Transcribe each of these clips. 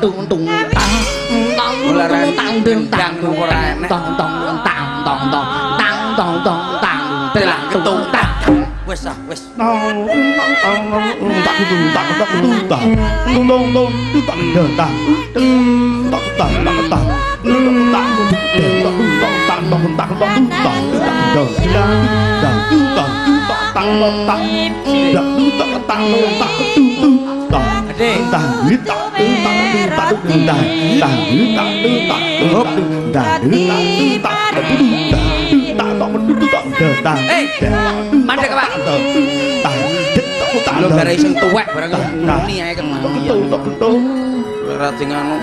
tung tung tăng tăng tăng tăng tương tăng tung tăng tăng tăng tăng tăng tăng tăng tăng tăng tăng tức là tung tung tăng Wes ah wes. Tang tang tang tang tang tang tang tang tang tang wes. mandek, Pak. Lu gara iseng tuwek barang muni ae kan. Ora sing anu.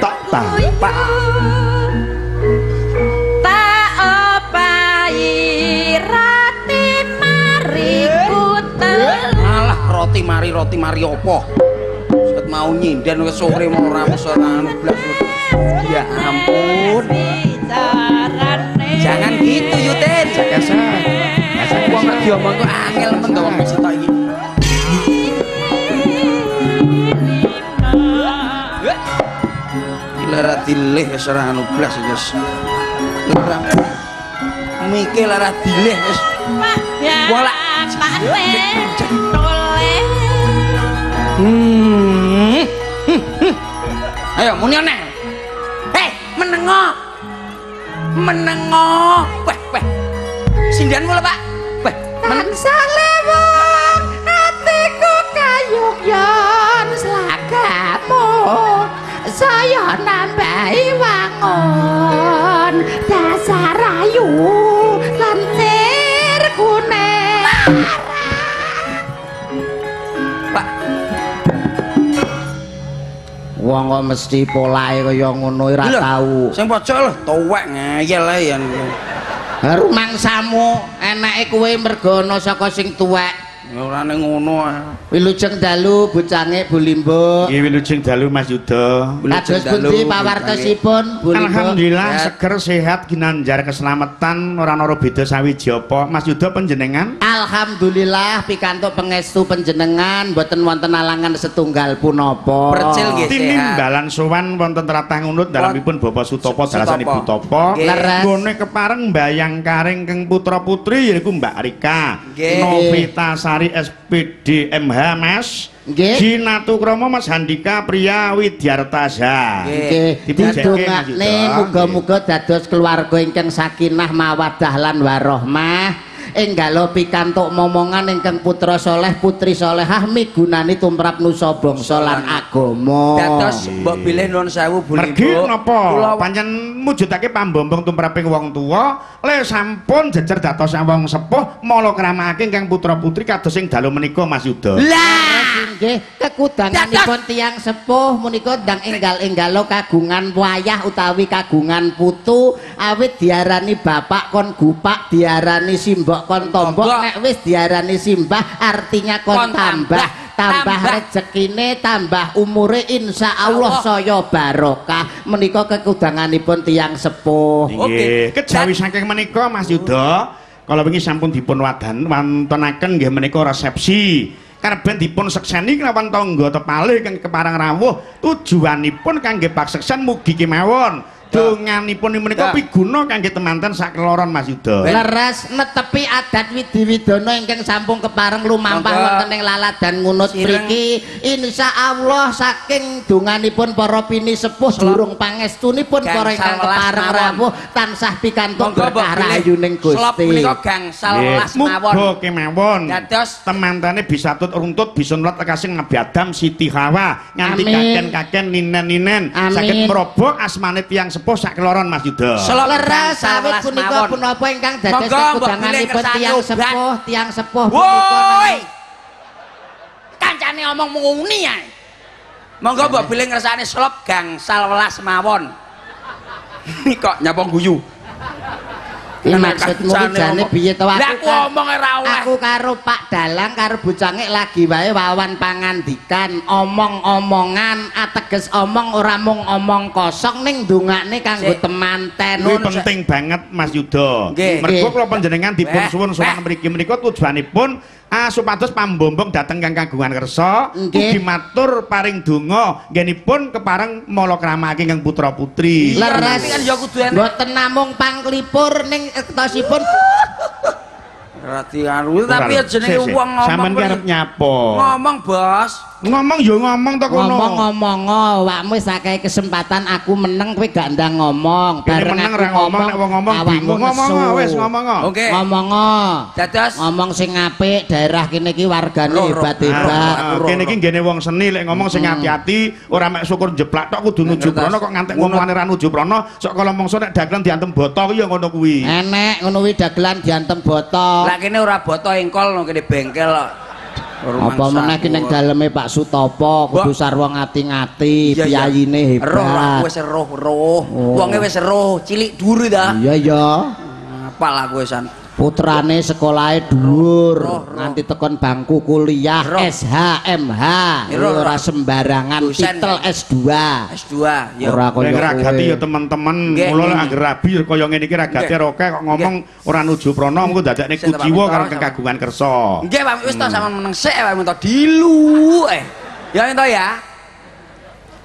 tak tak Pak. Tak opahi rati mariku telu Alah roti mari roti mari opo? Mau nyinden wis sore mau ramus ora anu blas. Ya ampun. Jangan gitu Yuten. kesa Wong nek diomong kok angel men to wong sitok iki. Gila ra dilih wis ora anu blas wis. Ora. Mikir ora dilih wis. Pak ya Hmm. Ayo muni aneh. Hei, menengo. Menengo. Weh, weh. Sindian mula, Pak. Weh, men Salewon atiku kayuk yon slagamu saya nambahi wangun dasar ayu wong kok mesti polahe kaya ngono ora tau Sing pojok lho, tuwek ngeyel ae ya. rumangsamu enake kowe mergo ana saka sing tuwek Ora ning ngono ae. wilujeng dalu bocange bulimbo Nggih wilujeng dalu Mas Yuda. kados dalu, pundi bocange. pawartosipun bulimbo Alhamdulillah Sehat. seger sehat ginanjar keselamatan ora ana beda sawiji apa. Mas Yuda panjenengan Alhamdulillah pikantuk pangestu panjenengan boten wonten alangan setunggal punapa. Percil nggih. sehat. tinimbalan sowan wonten tratah ngunut dalamipun Bapak Sutopo dalasan Ibu Topo. Nggone kepareng mbayang karing keng putra putri yaiku Mbak Rika. Nggih. Novita Sari SPD MH Mas. Nggih. Jinatu Kromo Mas Handika Pria Widyartaja. Nggih. Didongakne Yuda. muga-muga dados keluarga ingkang sakinah mawaddah lan warahmah. Enggalo pikantuk momongan ingkang putra soleh putri solehah migunani tumrap nusa bangsa lan agama. Dados mbok bilih nuwun sewu Bu Mergi Limbo. napa? Kula Pancen mujudake pambombong tumraping wong tuwa, le sampun jejer dados wong sepuh, mala kramakake ingkang putra-putri kados sing dalu menika Mas Yuda. Lah, nggih kekudanganipun tiyang sepuh menika ndang enggal-enggalo kagungan wayah utawi kagungan putu awit diarani bapak kon gupak diarani simbok kon tombok nek wis diarani simbah artinya kon, Kon tambah tambah, rezekine tambah umure insya Allah Allah. saya barokah menika kekudanganipun tiyang sepuh Nggih, Oke. kejawi saking menika Mas Yuda, kala wingi sampun dipun wadan wontenaken nggih menika resepsi. Karben dipun sekseni kelawan tangga tepalih kang keparang rawuh tujuanipun kangge pakseksan mugi kemawon donganipun menika piguna kangge temanten sakeloron Mas Yuda. leres netepi adat Widiwidono ingkang sampun kepareng lumampah wonten ing laladan ngunut mriki insyaallah saking donganipun para pini sepuh durung pangestunipun para ingkang kepareng rawuh tansah pikantuk berkah rayuning Gusti. Menika gangsal welas mawon. Muga kemawon. Dados temantane bisa tut runtut bisa nulat kasing Nabi Adam Siti Hawa nganti kaken-kaken ninen-ninen. Saged merobok asmane tiyang sepuh sakeloron Mas Yuda. Selop leres gangsal awit welas punika punapa ingkang dados bilih tiang sepuh tiang sepuh Woi. Kancane omong muni ae. Monggo mbok bilih ngersane selop gangsal welas mawon. Kok nyapa guyu. Iki maksudmu jane piye to Lah aku aku kan- omong ora oleh. Aku karo Pak Dalang karo bocange lagi wae wawan pangandikan, omong-omongan, ateges omong ora mung omong kosong ning ndongakne kanggo temanten. Kuwi Nun, penting banget Mas. Nggih. Mergo kula panjenengan dipun suwun sowan mriki menika tujuanipun ah supados pambombong dateng kang kagungan kersa ugi matur paring donga nggenipun kepareng malakramaking kang putra putri. Iya, Leres. tapi kan ya kudu. Mboten namung pangklipur ning ektosipun Berarti anu tapi Ora, jenenge wong ngomong. Sampeyan kuwi. arep nyapa? Ngomong, Bos. Ngomong ya ngomong to kono. ngomong-ngomong awakmu wis akeh kesempatan aku meneng kowe gak ndang ngomong. Kene meneng ra ngomong nek wong ngomong bingung ngomong nesu. wis ngomong. Oke. Ngomong Dados ngomong sing apik daerah kene iki wargane hebat-hebat. Ah, Aku roh, kene iki nggene wong seni lek ngomong sing ati-ati ora mek syukur jeplak tok kudu nuju prana kok ngantek ngomongane ra nuju prana sok kala mongso nek dagelan diantem boto kuwi ya ngono kuwi. Enek ngono kuwi dagelan diantem boto. Lah kene ora boto engkol no kene bengkel kok. Apa meneh ki ning daleme Pak Sutopo kudu sarwa ngati-ngati, Iya, iya. piyayine Roh hebat. aku wis roh roh. Oh. Wonge wis roh, cilik dhuwur ta. Iya ya. Apal aku wisan. Putrane sekolahe dhuwur, nganti tekon bangku kuliah Roh. SHMH. Ora sembarangan titel ya. S2. S2 ya. Ora kaya ragati ya teman-teman mula lek anggere rabi kaya ngene iki ragate roke kok ngomong ora nuju prana engko dadekne Sing kuciwa tak karo kekagungan kersa. Nggih, Pak, wis to sampean meneng sik Pak dilu eh. Ya ento ya.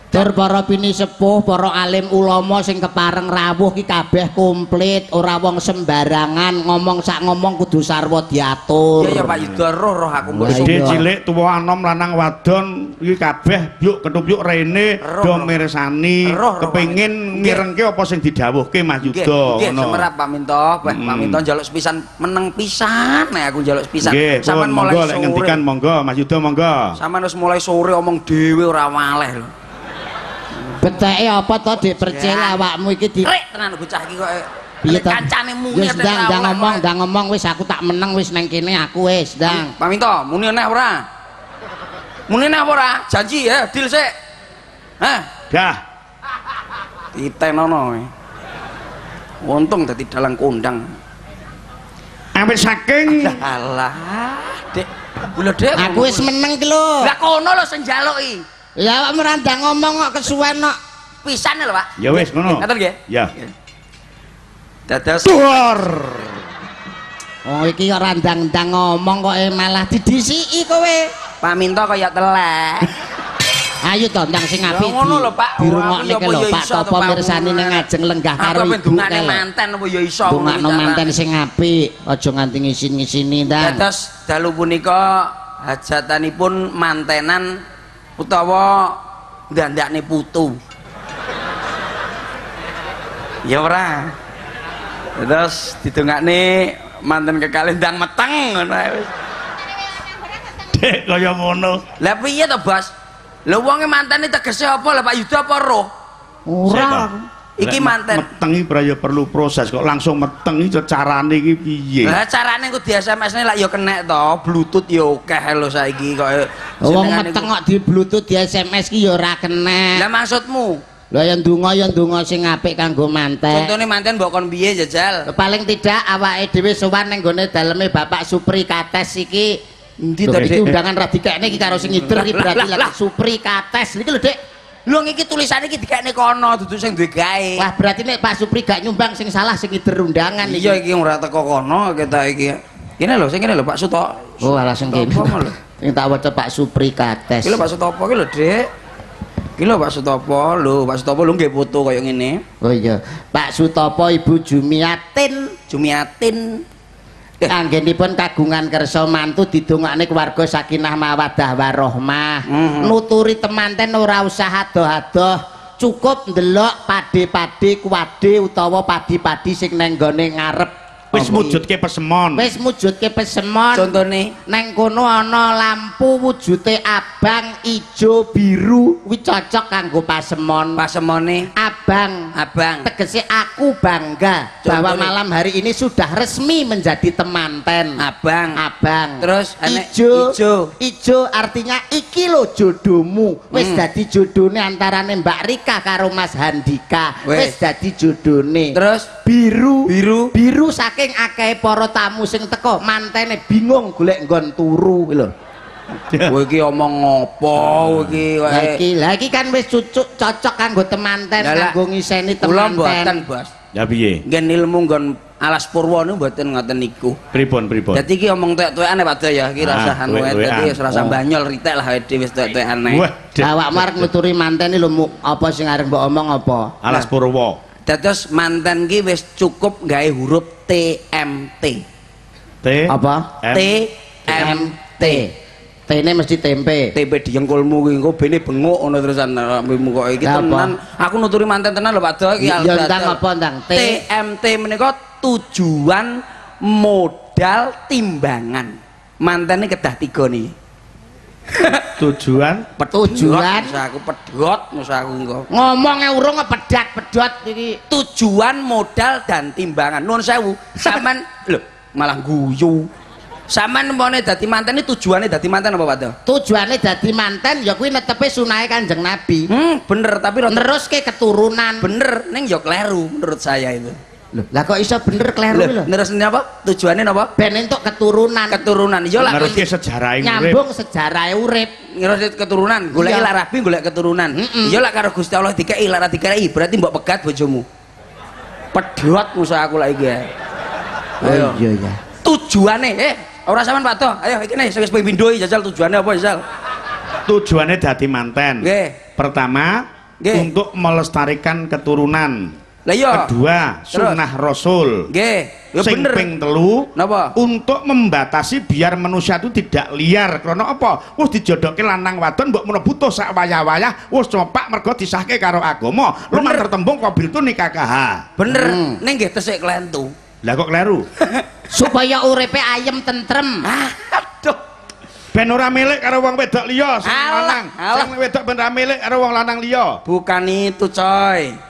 Tur para pini sepuh, para alim ulama sing kepareng rawuh ki kabeh komplit, ora wong sembarangan, ngomong sak ngomong kudu sarwa diatur. Iya ya Pak Yuda roh roh aku mbok iya. cilik tuwa anom lanang wadon iki kabeh yuk ketup rene do mirsani kepengin mirengke apa sing didhawuhke Mas Nggih, Yuda nggih, ngono. semerap Pak Minto, Pak Mm. Pak Minto njaluk sepisan meneng pisan nek aku njaluk sepisan. Sampeyan mulai monggo lek sore. ngendikan monggo Mas Yuda monggo. Sampeyan wis mulai sore omong dhewe ora waleh lho. Beteke apa to Dik percil Ya. awakmu iki di Rek tenan bocah iki kok. piye to? Kancane muni ndang ora ndang ngomong, ndang ngomong wis aku tak meneng wis nang kene aku wis ndang. Pak Minto, muni neh ora? Muni neh ora? Janji ya, deal sik. Hah? Dah. Ditenono. Untung dadi dalang kondang. Awit saking Alah, Dek. Lho, Dek. Aku wis meneng ki lho. Lah kono lho sing njaluki. Ya awakmu ora ndang ngomong kok kesuwen kok. Pisan lho, Pak. ya wis ngono. Ngaten nggih? Ya. Dados Duar. Oh iki ora ndang-ndang ngomong kok eh, malah didisiki kowe. Pak Minto kaya telek. Ayo to ndang sing Ya, apik. ngono di- lho, Pak. Dirungokne Ora, ke lho apa ya Pak Topo mirsani ning ngono. ajeng lenggah karo ibu dungane ke lho. manten apa ya iso. Ngono manten sing apik, aja nganti ngisin-ngisini ndang. Dados dalu punika hajatanipun mantenan utawa ndandakne putu. Ya ora. Terus didongakne manten kekalih ndang meteng ngono wis. Dek kaya ngono. Lah piye to, Bos? Lho wonge mantene tegese apa lah Pak Yuda apa roh? Ora. Iki manten. Meteng iki beraya perlu proses kok langsung meteng iki carane iki piye? Lah carane ku di SMS-ne lak ya kenek to, Bluetooth ya akeh lho saiki kok. Wong meteng kok di bluetooth di SMS ki ya ora Lah kena. maksudmu? Lha ya ndonga ya ndonga sing apik kanggo mantek. Contone manten mbok kon piye jajal? Paling tidak awake dhewe sowan ning gone daleme Bapak Supri Kates iki Endi to, iki Dik? undangan ra dikekne iki karo sing ngider iki berarti Lah, lah, lagi Supri Kates iki lho Dik. Lho iki tulisane iki dikekne kono dudu sing duwe gawe. Wah berarti nek Pak Supri gak nyumbang sing salah sing ngider undangan Iya iki. iki ora teko kono kita iki. Kene lho sing kene lho Pak Suto. Oh alah sing kene. Sing tak waca Pak Supri Kates. Iki lho Pak Sutopo iki lho, Dik. Iki lho Pak Sutopo, lho Pak Sutopo lho nggih foto kaya ngene. Oh iya, Pak Sutopo Ibu Jumiatin Jumiatin. Anggenipun kagungan kersa mantu didongakne keluarga sakinah mawadah warahmah. Mhm. Nuturi temanten ora usah adoh-adoh. Cukup ndelok pade-pade kuwade utawa padi-padi sing neng gone ngarep. Wis mujudke pesemon. Wis mujudke pesemon. Contone Neng kono ana lampu wujute abang, ijo, biru, kuwi cocok kanggo pasemon. pasemone Abang, abang. tegese aku bangga bahwa Contohnya? malam hari ini sudah resmi menjadi temanten. Abang. Abang. Terus, ijo, ijo. ijo artinya iki lo jodohmu. Wis Hmm. dadi jodone antarane Mbak Rika karo Mas Handika. Wis. Dadi jodone. Terus biru Biru. biru saking akeh para tamu sing teko mantene bingung golek nggon turu lho kowe iki omong apa kowe iki wae. iki iki kan wis cucuk cocok kanggo temanten kanggo ngiseni Kula mboten, temanten Bos. Ya piye? Ngen ilmu nggon alas purwa niku mboten ngoten niku. Pripun pripun? Dadi iki omong tuwek-tuwekan Pak ya, iki Ah, rasa anu dadi wis rasa Oh. banyol ritek lah dhewe wis tuwek-tuwekan awak marek nuturi manten lho apa sing arep mbok omong apa Alas Purwo. Dados manten ki wis cukup gawe huruf TMT. T. apa M. TMT. T ini mesti tempe TP di jengkulmu kuwi engko bene bengok ngono terusan rambutmu kok iki tenan. Aku nuturi manten tenan lho Pak Do iki Ya, aldatel. ndang apa, ndang? T? TMT menika tujuan modal timbangan. Mantene kedah tiga nih. Tujuan Tujuan? Aku pedhot, masa aku ngomongnya urung pedat pedot iki Tujuan modal dan timbangan. Nuwun sewu, sampean lho malah guyu. Sampean umpamane dadi manten iki tujuane dadi manten apa Pak Do? tujuannya dadi manten ya kuwi netepe sunahe kanjeng Nabi Hmm, bener tapi terus ke keturunan bener ning ya kleru menurut saya itu. Lah kok iso bener kleru Lho, lho terus ini apa? Tujuannya apa? ben entuk keturunan Keturunan. Iya lah Meneruske sejarah urip. nyambung sejarah urip ngerti keturunan, golek Iya. lah rabi golek keturunan. Mm-mm. Iya lah karo Gusti Allah dikei lara dikei berarti mbok pegat bojomu. Pedhot musuh aku lah iki. ya. Ayo. iya ya Tujuane eh ora sampean Pak Toh. Ayo iki nih wis pindho jajal tujuannya apa jajal? Tujuannya dadi manten. Nggih. Pertama, Nggih. untuk melestarikan keturunan. Lah iya. Kedua, Terus? sunnah Rasul. Nggih. Ya Sing bener. ping telu Napa? untuk membatasi biar manusia itu tidak liar karena apa wis dijodohke lanang wadon mbok menawa butuh sak wayah-wayah wis copak mergo disahke karo agama lu Bener. mantar tembung qabil tu nikah Bener. Hmm. Ning nggih tesik klentu. lah kok kleru supaya uripe ayem tentrem Ah, aduh. ben ora milik karo wong wedok liya sing lanang sing wedok ben ora milik karo wong lanang liya Bukan itu, coy.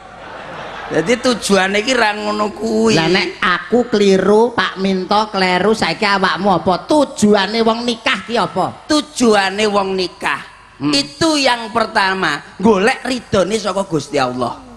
Jadi tujuannya iki ra ngono kuwi. lah nek aku keliru Pak Minto kleru saiki awakmu apa? Tujuane wong nikah ki apa? Tujuane wong nikah. Hmm. itu yang pertama. Golek ridhone saka Gusti Allah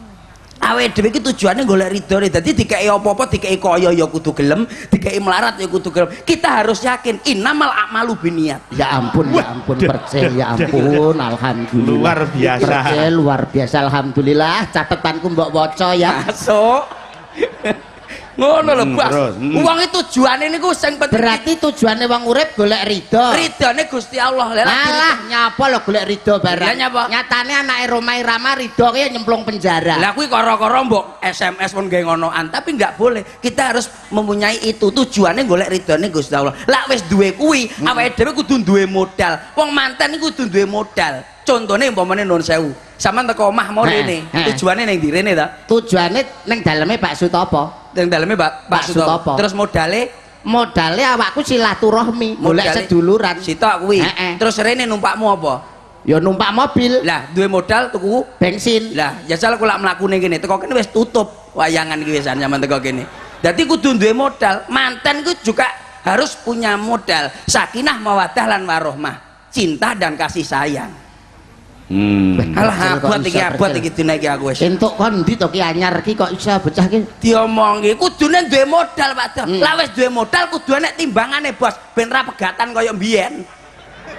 awake dhewe iki tujuane golek ridhone. Dadi dikei apa-apa dikei kaya ya kudu gelem dikei melarat ya kudu gelem. Kita harus yakin innamal a'malu binniat. Ya ampun ya ampun percaya ya ampun alhamdulillah. Luar biasa. percaya luar biasa alhamdulillah. Catetanku mbok waca ya. Masuk ngono lho Hmm, Bas terus, hmm. uang itu tujuane niku sing penting berarti tujuane wong urip golek ridho ridhone Gusti Allah Lah, lah, Alah nyapa lho golek ridho barang. Nyapa? Nyatane anake Roma Irama ridho ki nyemplung penjara. Lah kuwi karo-karo mbok SMS pun gawe ngonoan, tapi nggak boleh. Kita harus mempunyai itu tujuannya golek ridhone Gusti Allah. Lah wis duwe kuwi, awake dhewe kudu duwe modal. Wong manten iku kudu duwe modal. Contohnya umpamane non sewu. Sampeyan teko omah mau Heh, rene. heh. Tujuane ning ndi rene ta? Tujuane ning daleme Pak Sutopo. Ning daleme Pak Pak Sutopo. Terus modale Modale awakku silaturahmi, golek modale seduluran. Sitok kuwi. Heeh. Terus rene numpakmu apa? Ya numpak mobil, Lah duwe modal tuku bensin. Lah, jajal aku lak mlaku ning kene, teko kene wis tutup wayangan iki wisan zaman teko kene. Dadi kudu duwe modal. Manten ku juga harus punya modal sakinah mawaddah lan warahmah, cinta dan kasih sayang. Hmm. Alah abot iki abot iki dina iki aku wis. Entuk kon ndi to ki anyar ki kok iso bocah ki? Diomongi kudune duwe modal, Pak Do. Hmm. Lah wis duwe modal kudu enek timbangane, Bos. Ben ra pegatan kaya mbiyen.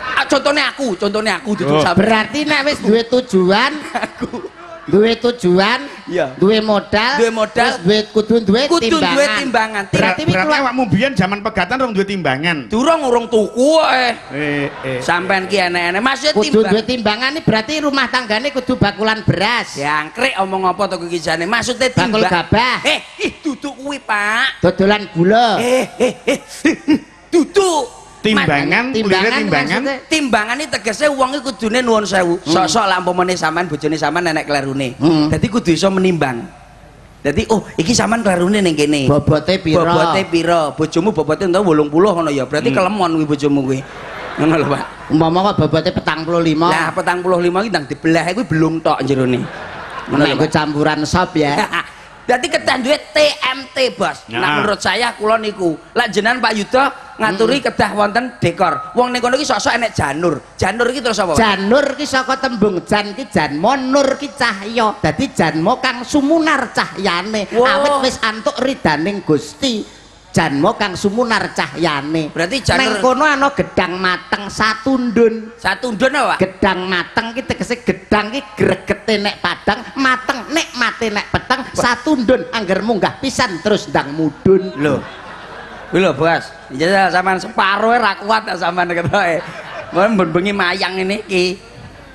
Ah, contohnya aku, contohnya aku duduk Oh. Berarti nek wis duwe tujuan, aku. Duwe tujuan Iya. duwe modal, Duwe modal. terus duwe kudu duwe Kudu timbangan. duwe timbangan. Berarti Berarti awakmu biyen zaman pegatan rong duwe timbangan. Durung urung tuku eh. Eh eh. Sampean ki enek-enek maksud kudu timbang. duwe timbangan ini berarti rumah tanggane kudu bakulan beras. Jangkrik omong apa to iki jane? Maksudnya Bakul timbang. gabah. Eh, ih duduk kuwi, Pak. Dodolan gula. Eh, eh, eh. Duduk. Timbangan, timbangan timbangan. timbangan ini tegasnya uang itu kudune nuwun sewu. Sok-sok lah umpamane sampean bojone sampean nenek klerune. Hmm. dadi kudu iso menimbang. Dadi oh iki sampean klerune ning kene. Bobote piro? bobote piro bojomu bobote entuk 80 ngono ya berarti kelemon kuwi bojomu kuwi. Ngono lho Pak. Umpama kok bobote 45. lah 45 iki ndang dibelah kuwi belum tok jerone ngono Nek lho nggo Pak. campuran sop ya. Dadi kedah duwe TMT, Bos. Ya. Nah, menurut saya kula niku, lak jenengan Pak Yuda ngaturi kedah wonten dekor. Wong ning kono iki sosok enek janur. Janur iki terus apa? Janur ki saka tembung jan ki janmo nur ki cahya. Dadi janmo kang sumunar cahyane. Wah. Awit wis antuk ridaning Gusti. Janmo kang sumunar cahyane. Berarti janur- Neng kono ana gedang mateng satundun. Satu ndon apa, Pak? Gedang mateng ki tegese gedang ki gregete nek padang, mateng nek mate nek peteng, satundun angger munggah pisan terus ndang mudun. Lho. Kuwi lho, Bos. Jajal sampean separo ra kuat sampean ketoke. Mun bengi mayang ini iki.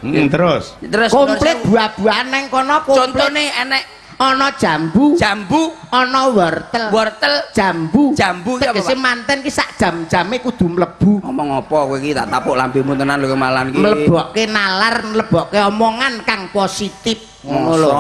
Hmm, terus. Terus Komplit buah-buahan neng kono komplit. Contone enek ana jambu, jambu, ana wortel. wortel, jambu. Jambu ki apa, tegese manten ki sak jam-jame kudu mlebu. Ngomong apa kowe iki? Tak tapuk lambemu tenan lho malan iki. mlebokke nalar mlebokke omongan kang positif. Ngono lho.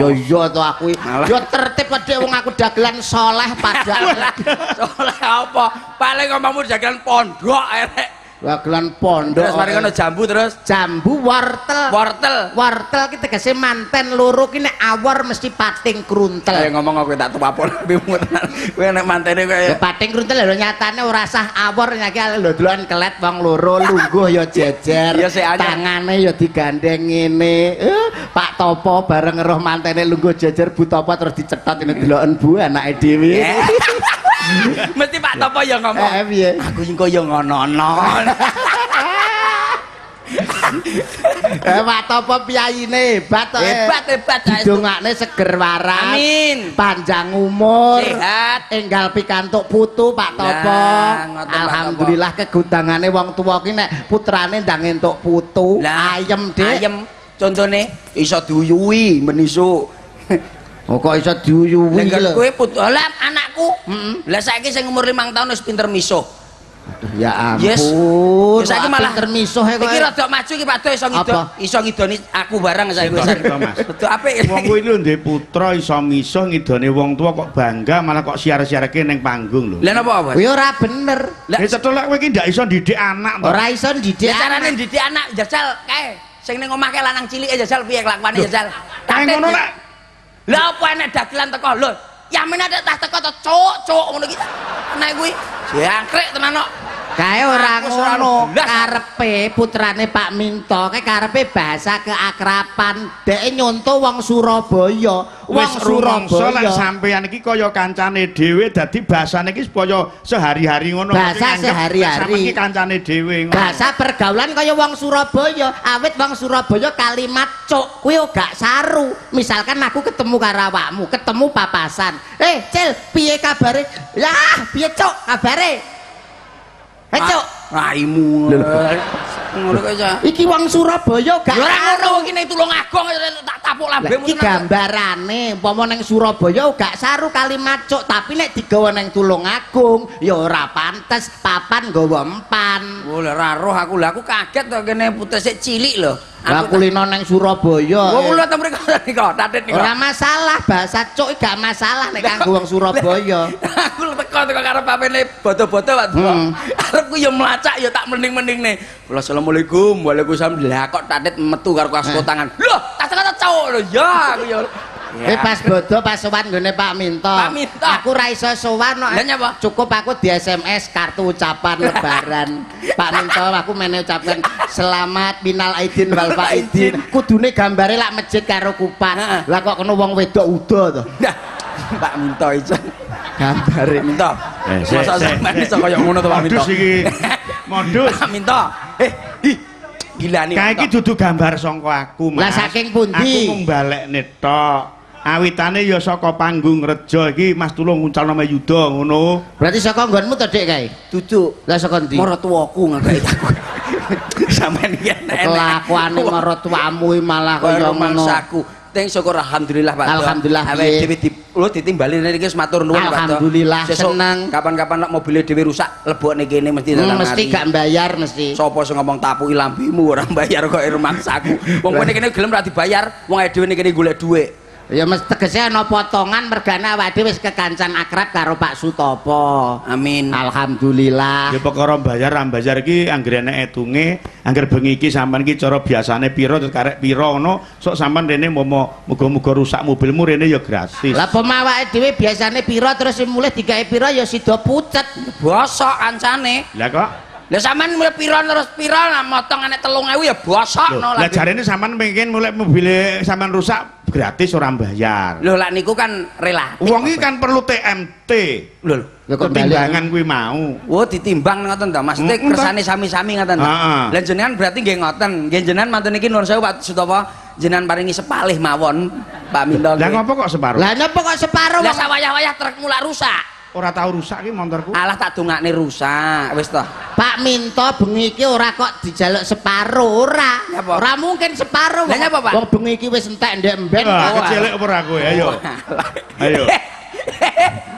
Ya iya to aku ya tertib padhe wong aku dagelan soleh padahal Soalnya apa? Paling ngomongmu jagan pondok erek. Dagelan pondok. Terus mari kono jambu terus. Jambu wortel. Wortel. wortel ki tegese manten loro ki nek awor mesti pating Eh kruntel ngomong aku tak tupapol lambemu tenan. Kowe nek mantene kowe Ya. Pating kruntel lho nyatane ora sah awor nyake lho dolan kelet wong loro lungguh ya jejer Iya, sik tangane ya digandeng ngene. Eh, Pak Topo bareng roh mantene lungguh jejer Bu Topo terus dicetot ini deloken Bu anake dhewe. Eh. Mesti Pak Topo ya ngomong. eh piye Aku iki kaya ngono-ngono. eh Pak Topo piyayine hebat to eh. Hebat hebat. didongakne seger waras Amin. panjang umur Sehat. enggal pikantuk putu Pak Topo Alhamdulillah kegutangane wong tuwa ki nek putrane ndang entuk putu ayem Dik Ayem. Contone iso diuyui menisuk. Oh kok iso diuyuwi lho. kowe putu lah anakku. Mm-mm. Lah saiki sing umur 5 tahun wis pinter misuh. Ya Yes. ampun. Terus saiki malah pinter misuh kok. Iki rada maju iki Pak Do iso ngidoni Apa? iso ngidoni aku barang saiki wis. Mas? Betul apik. Wong kuwi lho ndek putra iso misuh ngidone wong tua kok bangga malah kok siar-siarke ning panggung lho. Lah napa, Bos? Kuwi ora bener. Lah Lah cetok lek kowe iki ndak iso didik anak to. Ora iso ndidik. Ya carane anak. didik anak jajal kae. Sing ning omah kae lanang cilik jajal piye kelakuane jajal. Kae ngono lek Lah apa enek dagelan teko lho. Yamin ada tas teko to cuk cuk ngono iki. Nek kuwi jangkrik tenan kok. Kae ora ngono. Karepe putrane Pak Minto, kae karepe bahasa keakraban. Dek nyonto wong Surabaya. Wong lek Surabaya. sampeyan iki kaya kancane dhewe dadi bahasane iki supaya sehari-hari ngono. Bahasa sehari-hari. Sampe iki kancane dhewe ngono. Bahasa pergaulan kaya wong Surabaya. Awit wong Surabaya kalimat cuk kuwi gak saru. Misalkan aku ketemu karo awakmu, ketemu papasan. Eh, Cil, piye kabare? Lah, piye cuk kabare? 来走、Raimu. Ngono kok aja. Iki wong Surabaya gak Ya ora ngono iki ning Tulungagung tak tapuk lambemu. iki gambarane umpama ning Surabaya gak saru kalimat cuk, tapi nek digawa ning Tulungagung ya ora pantes papan nggawa empan. Oh, ora roh aku. Lah aku kaget to kene putus sik cilik lho. Lah kulino ning Surabaya. Oh, eh. kula ta mriko nika, tatit nika. Ora masalah, bahasa cuk gak masalah nek kanggo wong Surabaya. aku teko teko karo papene bodo-bodo Pak Tua. Hmm. Arepku ya mlacak ya tak mending-mending nih. Kula Assalamualaikum. Waalaikumsalam. Lah kok tatit metu karo kasko tangan. Loh, tas kata cowok lho. Ya aku ya. Eh pas bodo pas sowan nggone Pak Minto. Pak Minto. Aku ra iso sowan. Lah nyapa? Cukup aku di SMS kartu ucapan lebaran. Pak Minto aku mene ucapkan selamat minal aidin wal faidin. Kudune gambare lak masjid karo kupat. Lah kok kena wong wedok udo to. Nah, Pak Minto iso. Gambare. Minto. Eh, Masa sampean iso kaya ngono to Pak Minto. Modus iki. Modus. Pak Minto. Eh, ih. Gila nih. Kae iki dudu gambar sangka aku, Mas. Lah saking pundi? Aku mung balekne tok. Awitane ya saka panggung Rejo iki Mas Tulung nguncalno me Yuda ngono. Berarti saka nggonmu to, Dik, kae? Duduk. Lah saka ndi? Maratuwaku ngakei aku. Sampeyan iki enak. Kelakuane maratuamu iki malah kaya ngono. Teng syukur alhamdulillah Pak. Alhamdulillah, Awake dhewe di lu ditimbali niki wis matur nuwun Pak. Alhamdulillah, seneng. Kapan-kapan nek mobilnya dhewe rusak lebokne kene mesti Hmm, datang mesti gak bayar mesti. Sopo sing ngomong tapuki lambimu ora bayar kok rumangsaku. Wong kene kene gelem ra dibayar, wong dhewe kene golek dhuwit. Ya mesti tegese ana potongan mergane awake dhewe wis kekancan akrab karo Pak Sutopo. Amin. Alhamdulillah. Ya perkara bayar ra bayar iki anggere enek etunge, angger bengi iki sampean iki cara biasane pira terus karek pira ngono, sok sampean rene momo muga-muga rusak mobilmu rene ya gratis. Lah pemawake dhewe biasane pira terus mulih digawe pira ya sida pucet. Bosok kancane. Lah kok Lah sampean mulai pira terus pira motong enek 3000 ya bosok no Lah jarene sampean pengen mulai mobil sampean rusak gratis ora bayar. Lho lak niku kan relatif. Wong iki kan perlu TMT. lho. Ketimbangan kuwi mau. Oh ditimbang ngoten to Mas. Tek kersane sami-sami ngoten to. Lah jenengan berarti nggih ngoten. Nggih jenengan mantun iki nuwun sewu Pak Sutopo jenengan paringi sepalih mawon Pak Minto. Lah ngopo kok separuh? Lah napa kok separo Lah sawayah-wayah truk mulak rusak. Ora tau rusak ki motorku. Alah tak dongakne rusak. Wis to. Pak Minto bengi iki ora kok dijaluk separo ora. Ora mungkin separo. Lah nyapa, Pak? Wong bengi iki wis entek ndek mben. Ah, kecilik apa ora kowe? Ayo. Ayo.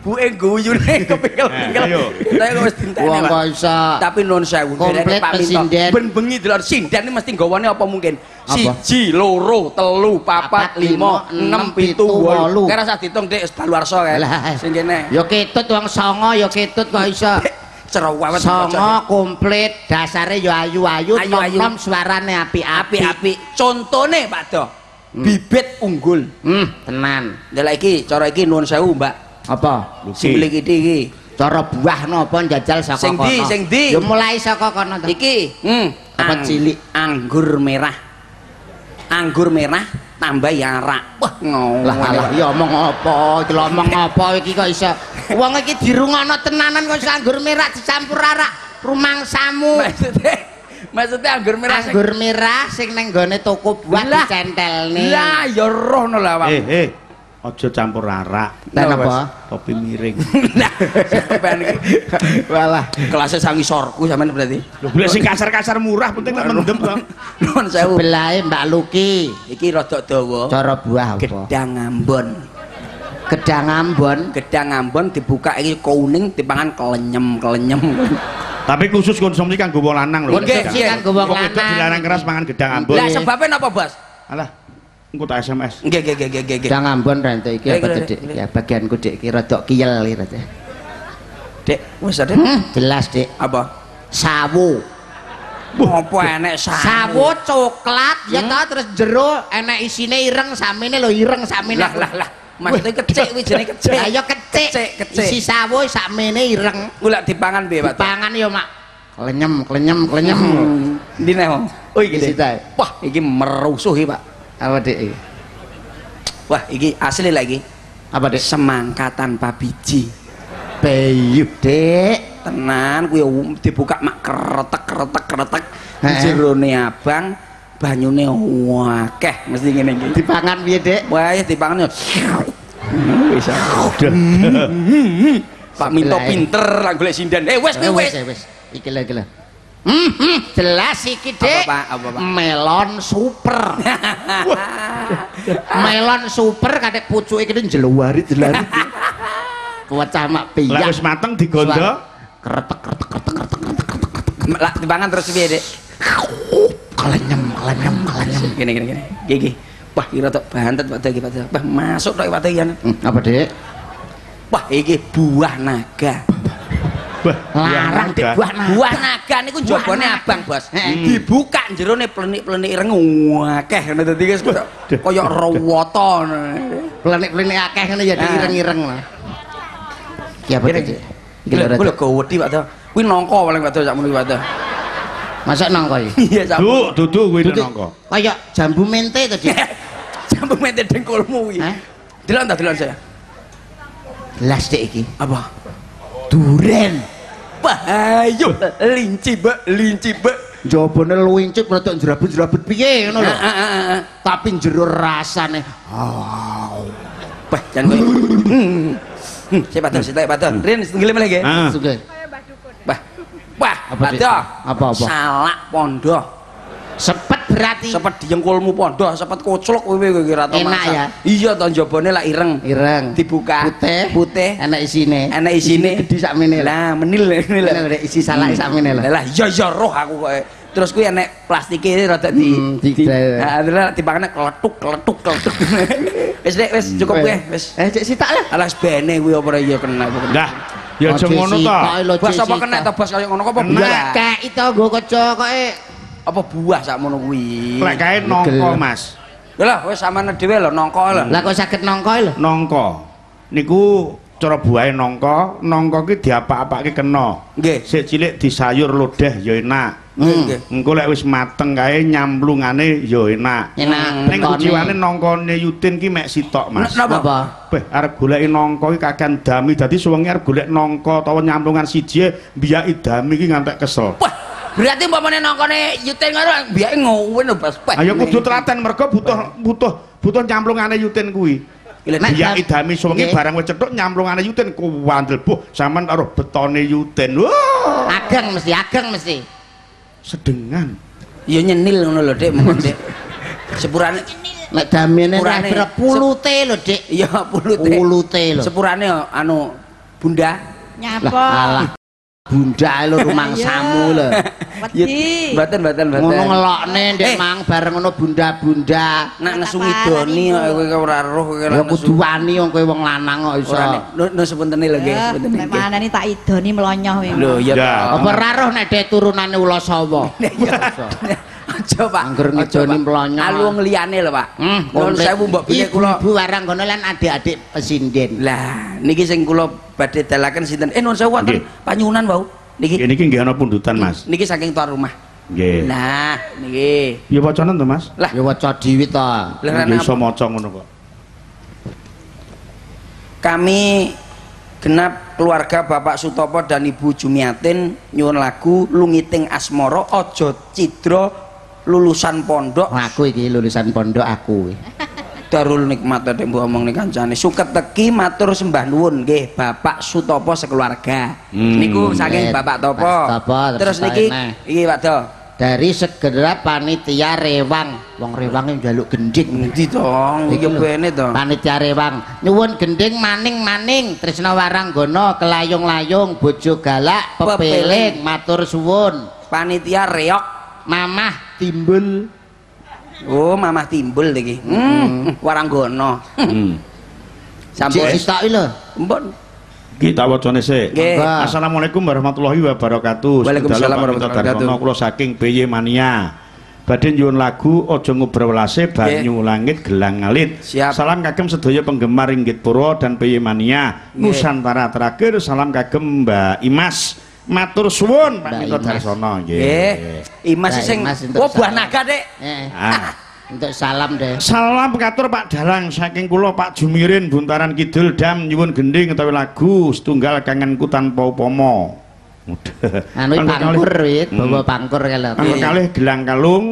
Buke guyune kepingkel-pingkel. Eh, ayo. Saya kok wis dinteni, Wong Pak. kok iso Tapi non sewu Komplit derek Pak Minto. pesinden. Ben bengi delok sinden ini mesti nggawane apa mungkin? Siji, loro, telu, papat, lima, enam, pitu, wolu. Kira usah ditung Dik, kae. Lah. Sing kene. Ya ketut wong songo ya ketut kok iso. Cerewet Songo komplit dasare ya ayu-ayu Ayu-ayu. nom-nom suarane api-api. api-api. Contone Pak Do. Bibit unggul. Hmm, tenan. Delok iki, cara iki nuwun sewu, Mbak. Apa? Sing beli iki iki. Cara buah napa njajal saka Sing kono? ndi, sing ndi? Ya mulai saka kono to. Iki, hmm, Apa cilik? Anggur merah. Anggur merah tambah yarak. Wah, ngono. Lah alah ya omong apa? Iki omong apa iki kok iso. Wong iki dirungokno tenanan kok anggur merah dicampur arak rumangsamu. Maksudnya maksudnya anggur merah sing- Anggur merah sing ning gone toko buah dicentelne. Lah, ya roh no lah. Eh, eh. Aja campur arak. Lah Nah, napa? Topi miring. Nah, sampean iki Walah. kelasnya sang isorku sampean berarti. Lho golek sing kasar-kasar murah penting lek mendem to. Nuwun sewu. Mbak Luki. Iki rada dawa. Cara buah apa? Gedang Ambon. Gedang Ambon. Gedang Ambon dibuka iki kuning dipangan kelenyem-kelenyem. Tapi khusus konsumsi kanggo wong lanang lho. Oke, Konsumsi iya. kan wong Wong wedok lanang. dilarang keras mangan gedang ambon. Lah sebabnya napa, Bos? Alah. Engko tak SMS. Nggih, nggih, nggih, nggih, nggih. Gedang Ambon rente iki apa Dik? Ya bagianku Dik iki rada kiyel iki rada. Dek, wis ada. Hmm, jelas Dik. Apa? Sawu. Apa enek sawo? Sawo coklat ya ta terus jero enek isine ireng samene lho ireng samene. Lah lah lah. Maksudnya kecik kuwi jenenge kecik. Lah ya kecik. Kecik. Isi sawo sakmene ireng. Gula dipangan piye, Pak? Pangan yo mak. Klenyem, klenyem, klenyem. Hmm. Ndi nek? Oh iki. Dik. Wah, iki merusuh iki, Pak. Apa iki? Wah, iki asli lagi. Apa Dik? Semangka tanpa biji. Bayu, Dik. Tenan kuwi dibuka mak kretek kretek kretek. Heeh. Jerone abang, banyune akeh mesti ngene iki. Dipangan piye, Dik? Wah, ya dipangan. Wis. Pak Minto pinter lah golek sinden. Eh wes wes. wis. Iki lho, iki lho. Hmm, hmm, jelas iki, Dik. Apa? Apa? Melon super. Melon super kadek pucuke kene jeluari jelari. Kuwacah mak Lah piyak. wis mateng digondo. Kretek kretek kretek kretek. Lah dipangan terus piye, Dik? Kalenyem, kalenyem, kalenyem. Gini gini gini. Gigi. Wah, kira tok bantet Pak Dagi Pak. Wah, masuk tok Pak Dagi. Hmm, apa, Dik? Wah, iki buah naga. Larang Dik buah naga. Buah naga niku jabone naga. abang, Bos. Heeh. Dibuka jerone plenik-plenik ireng akeh ngono dadi guys kaya rawata. Plenik-plenik akeh ngene ya Dik, Ah. ireng-ireng lah. Iki apa? Iki Gila, lho, lho gawedi Pak Dagi. Kuwi nangka paling Pak Dagi sakmono iki Pak Dagi. Masa nang kowe? Iya, Duh, dudu kuwi nangka. Kaya jambu mente to, Dik. Sampai mente dengkulmu. Hah? Delok ta delok saya. Jelas Dik iki. Apa? duren. Bahayu. Linci mbak linci mbak. Jawabannya lu rada berarti jerabut piye ngono lho. Ah, ah, ah, Tapi jero rasane wow bah jangan saya patut saya patut rin ngelih malah nggih Mbah sugih bah bah apa apa? Salak pondok Sepet berarti. Sepet diengkulmu pondo, sepet koclok kowe kowe kira tau Enak masak. ya? Iya to njabane lak ireng. Ireng. Dibuka. Putih. Putih. Enak isine. Enak isine. Gede sakmene. Lah, menil menil. Dik, isi salak sakmene lho. Lah, iya iya roh aku kok. Terus kuwi enek plastike rada di Hmm, di- Nah, adalah dipakane kletuk kletuk kletuk. Wis Dik, wis cukup kowe, wis. Eh, cek sitak lah. Alas bene kuwi apa iya kena. Lah, ya aja ngono to. Bas cek apa kena to bas kaya ngono kok apa Kena. itu gue keco kok eh. Apa buah sakmono kuwi? Lek kae nongko. Mas. Lah wis sampean dhewe lho nongko lho. Lah kok sakit nongko lho. Nongko. Niku cara buahe nongko, nongko ki diapa-apake kena. Nggih. Sik cilik disayur lodeh ya enak. Nggih, nggih. Engko lek wis mateng kae nyamplungane ya enak. Enak. Ning kuciwane nongkone Yutin ki mek sitok, Mas. Napa? Apa? Beh, arep goleki nongko ki kakean dami. Dadi suwengi arep golek nongko utawa nyamplungan siji mbiyaki dami ki ngantek kesel. Wah, berarti umpamane nongkone Yutin ngono biake ngowen lho Bas. Wah, Ayo kudu telaten mergo butuh butuh butuh nyamplungane Yutin kuwi. Nek- Mbiyaki dami suwengi Nggih. barang wis cethuk nyamplungane Yutin kuwandel buh sampean karo betone Yutin. Wah, Ageng mesti, ageng mesti. sedengan. Ya nyenil ngono lho, Dik, monggo, Dik. Sepurane Nek damene nek pulute lho, Dik. iya pulute. Pulute lho. Sepurane anu Bunda. Nyapa? Bunda lho rumang lho. Wedi. Mboten mboten mboten. Ngono ngelokne ndek Eh. mang bareng ngono bunda-bunda. Nak nesu ngidoni kok kowe ora roh kowe Ya ora kudu wani wong kowe wong lanang kok iso. Ora nek nu- nu sepunten lho nggih, Ya, sepunten nek nggih. manani tak idoni melonyoh wingi. Lho ya. Ya. Apa ora roh nek dhek turunane ula sawa. Aja Pak. Angger ngidoni Pak. mlonyo. Alung liyane lho Pak. Hmm, Nuwun sewu mbok bine kula. Ibu warang kono lan adik-adik pesinden. Lah, niki sing kula badhe dalaken sinten? Eh nuwun sewu wonten Nggih. panyuwunan wau. Niki Ini ki nggih ana pundutan, Mas. niki saking tuan rumah. Nggih. Nah, niki. Ya wacanan to, Mas? Lah, Ya waca dhewe to. lah iso maca ngono kok. kami genap keluarga Bapak Sutopo dan Ibu Jumiatin nyuwun lagu Lungiting Asmoro Ojo Cidro lulusan pondok Aku iki lulusan pondok aku. Darul nikmat tadi mbok omong nih kancane suket teki matur sembah nuwun nggih Bapak Sutopo sekeluarga Hmm. niku saking Eh, Bapak Topo Topo, terus terus niki iki Pak Do Dari segera panitia rewang. Wong rewang yang njaluk gending. ngendi dong iki Iki lho. bene to Panitia rewang. Nyuwun gending maning-maning Trisna Waranggono kelayung-layung bojo galak pepeling matur suwun. panitia reok Mamah timbul oh mamah timbul iki hmm waranggono Hmm. Sampun sitok lho. mbon Kita wacane sik. Monggo. Assalamualaikum warahmatullahi wabarakatuh. Waalaikumsalam warahmatullahi wabarakatuh. Kula saking BY Mania. Badhe nyuwun lagu Aja Nguber Welase Banyu Langit Gelang Ngalit. Siap. Salam kagem sedaya penggemar Ringgit Puro dan BY Mania. Nusantara terakhir salam kagem Mbak Imas. Matur suwun Pak Imas. Darsono nggih. Imas sing oh buah naga Dek Eh, Ah. untuk salam deh. Salam katur Pak Dalang saking kula Pak Jumirin Buntaran Kidul Dam nyuwun gending utawi lagu setunggal kangenku tanpa upama. Anu pangkur wit, bawa pangkur kalau. Angka kalih gelang kalung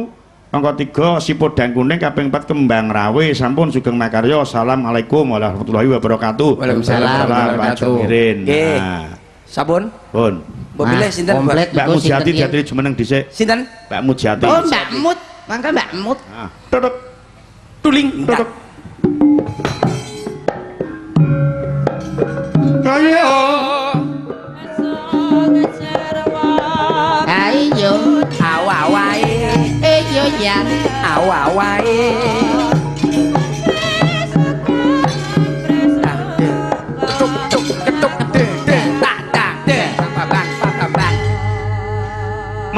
Angka tiga sipodang kuning kaping 4 kembang rawe sampun sugeng makarya. Assalamualaikum warahmatullahi wabarakatuh. Waalaikumsalam Salam, warahmatullahi Pak wabarakatuh. Sabun? Bun. Mobilnya ah, Sinten. Komplek. Mbak Mujati dia jumeneng dhisik. Sinten? Mbak Mujati. Oh Mbak Mut. Mangga Mbak Mut. Ah. Tutup. Tuling. Tutup. Ayo. Ayo. Awawai. Ayo yang awawai. Ayo.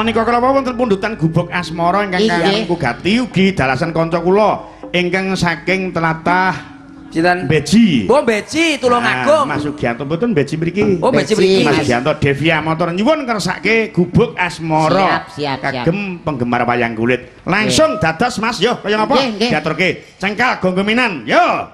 Menika kala wonten pundutan gubuk asmara ingkang kaliyan kugati ugi dalasan kanca kula ingkang saking telatah Sinten? Beji. Oh, beci tulung Ah, agung. Mas Sugianto mboten Beji mriki. Oh, Beci. mriki. Mas Mas. Sugianto Devia motor nyuwun kersake gubuk asmara. Siap, siap, siap. Kagem penggemar wayang kulit. Langsung dados Mas yo kaya nggih. Diaturke. Cengkal gonggominan. Yo.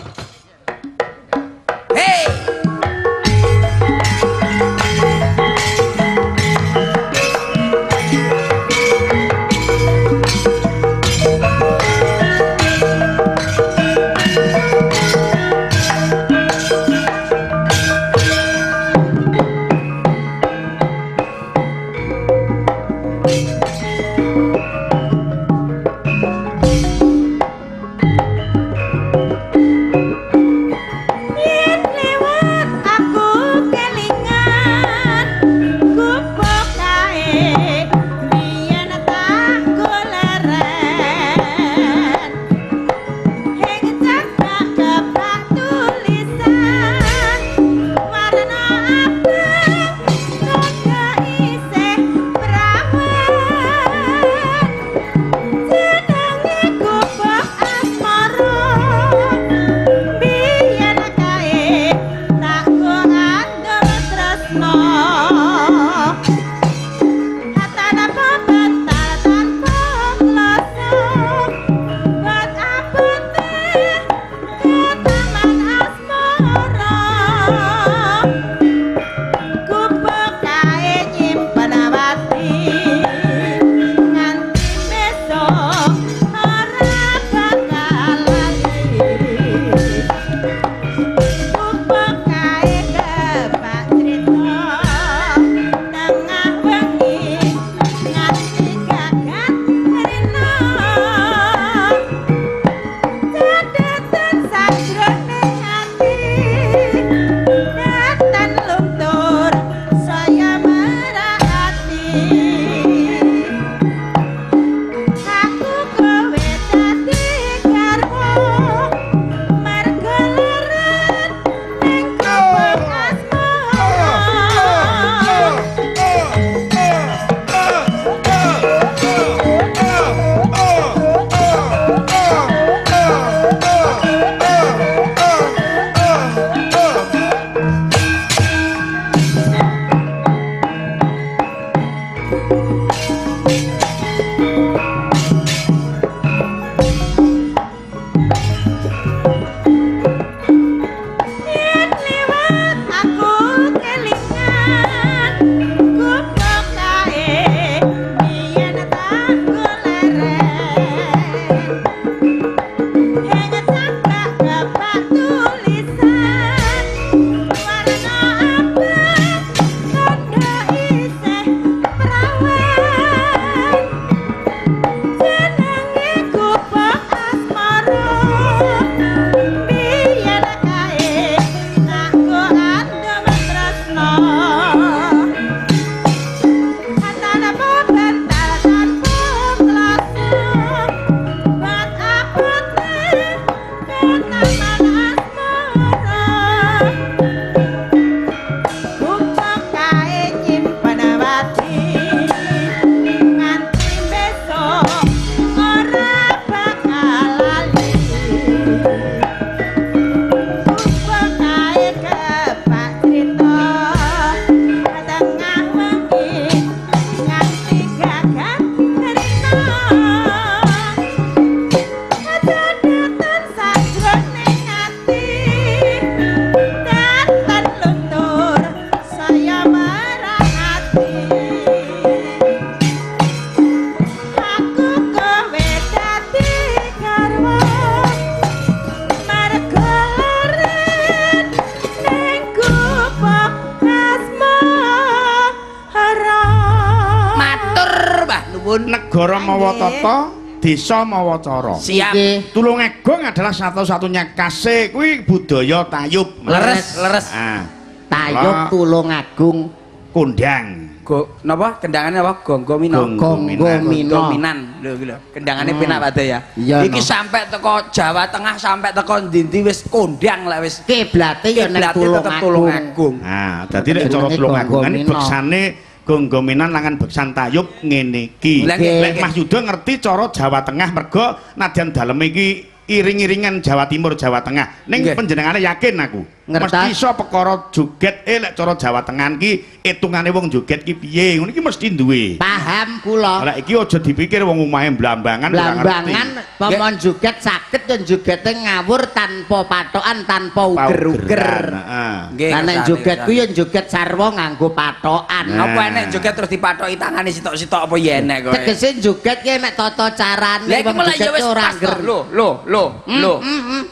Desa mawa cara Siap. Nggih. Tulungagung adalah satu-satunya kasih kuwi budaya tayub Leres, leres. ah Tayub Ah. tulung agung kondang Go, napa kendangannya apa? Gonggo Mino. Gonggo Gonggo Mino. Dominan lho iki lho. Kendangannya Hmm. penak padha ya. Iya, Iki no. sampai teko Jawa Tengah sampai teko ndi wis kondang lah wis. Kiblate ya nek tulung tulung agung. agung. Nah, dadi nek cara Tulungagung ini Gonggo Mino. beksane Gonggominan langan beksan tayub ngene iki. Lek Mas Yuda ngerti cara Jawa Tengah mergo nadyan dalem iki iring-iringan Jawa Timur Jawa Tengah. Ning panjenengane yakin aku. Ngertas. Mesti iso perkara joget eh lek cara Jawa Tengah iki hitungane wong joget ki piye. Ngono iki mesti duwe. Paham kula. Lah iki aja dipikir wong omahe blambangan ora ngerti. Blambangan pomon joget saged yen jogete ngawur tanpa patokan, tanpa uger-uger. heeh. Nggih. Lah nek joget kuwi yen joget sarwa nganggo patokan. Nah. Apa enek joget terus dipatoki tangane sitok-sitok apa ya enek kowe? Tegese joget ki nek tata carane wong malah ya joget wis ora. Lho, lho, lho, lho.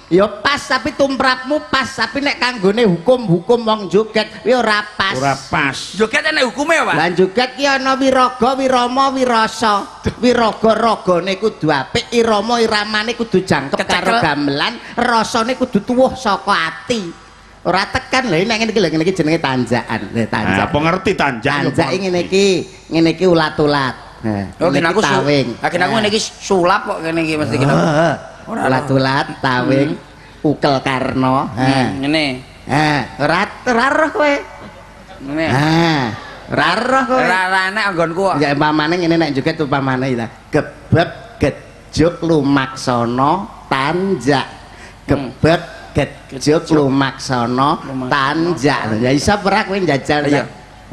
Ya pas tapi tumrapmu pas tapi nek kanggone hukum-hukum wong joget kuwi ora pas. Ora pas. Joget enek hukume, Pak. Lah joget ki ana wiraga, wirama, wirasa. Wiraga ragane kudu apik, irama iramane kudu jangkep karo gamelan, rasane kudu tuwuh saka ati. Ora tekan lho nek ngene iki lho ngene iki jenenge tanjakan. Lha Nah, tanjak. apa ngerti tanjak? Tanjak iki ngene iki, ngene iki ulat-ulat. Oh, ngene kena aku tawing. Akhirnya aku ngene iki sulap kok ngene iki mesti kena. Ora, Ulat-ulat, tawing, ukel karno. Ha. Hmm, Ngene. Ha, ora ora roh kowe. Ngene. Ha, ora roh kowe. Ora enek anggonku kok. Ya umpamane ngene nek joget umpamane ya. Gebek gejuk lumaksana tanjak. Gebek gejuk lumaksana tanjak. Ya iso ora kowe njajal. Iya.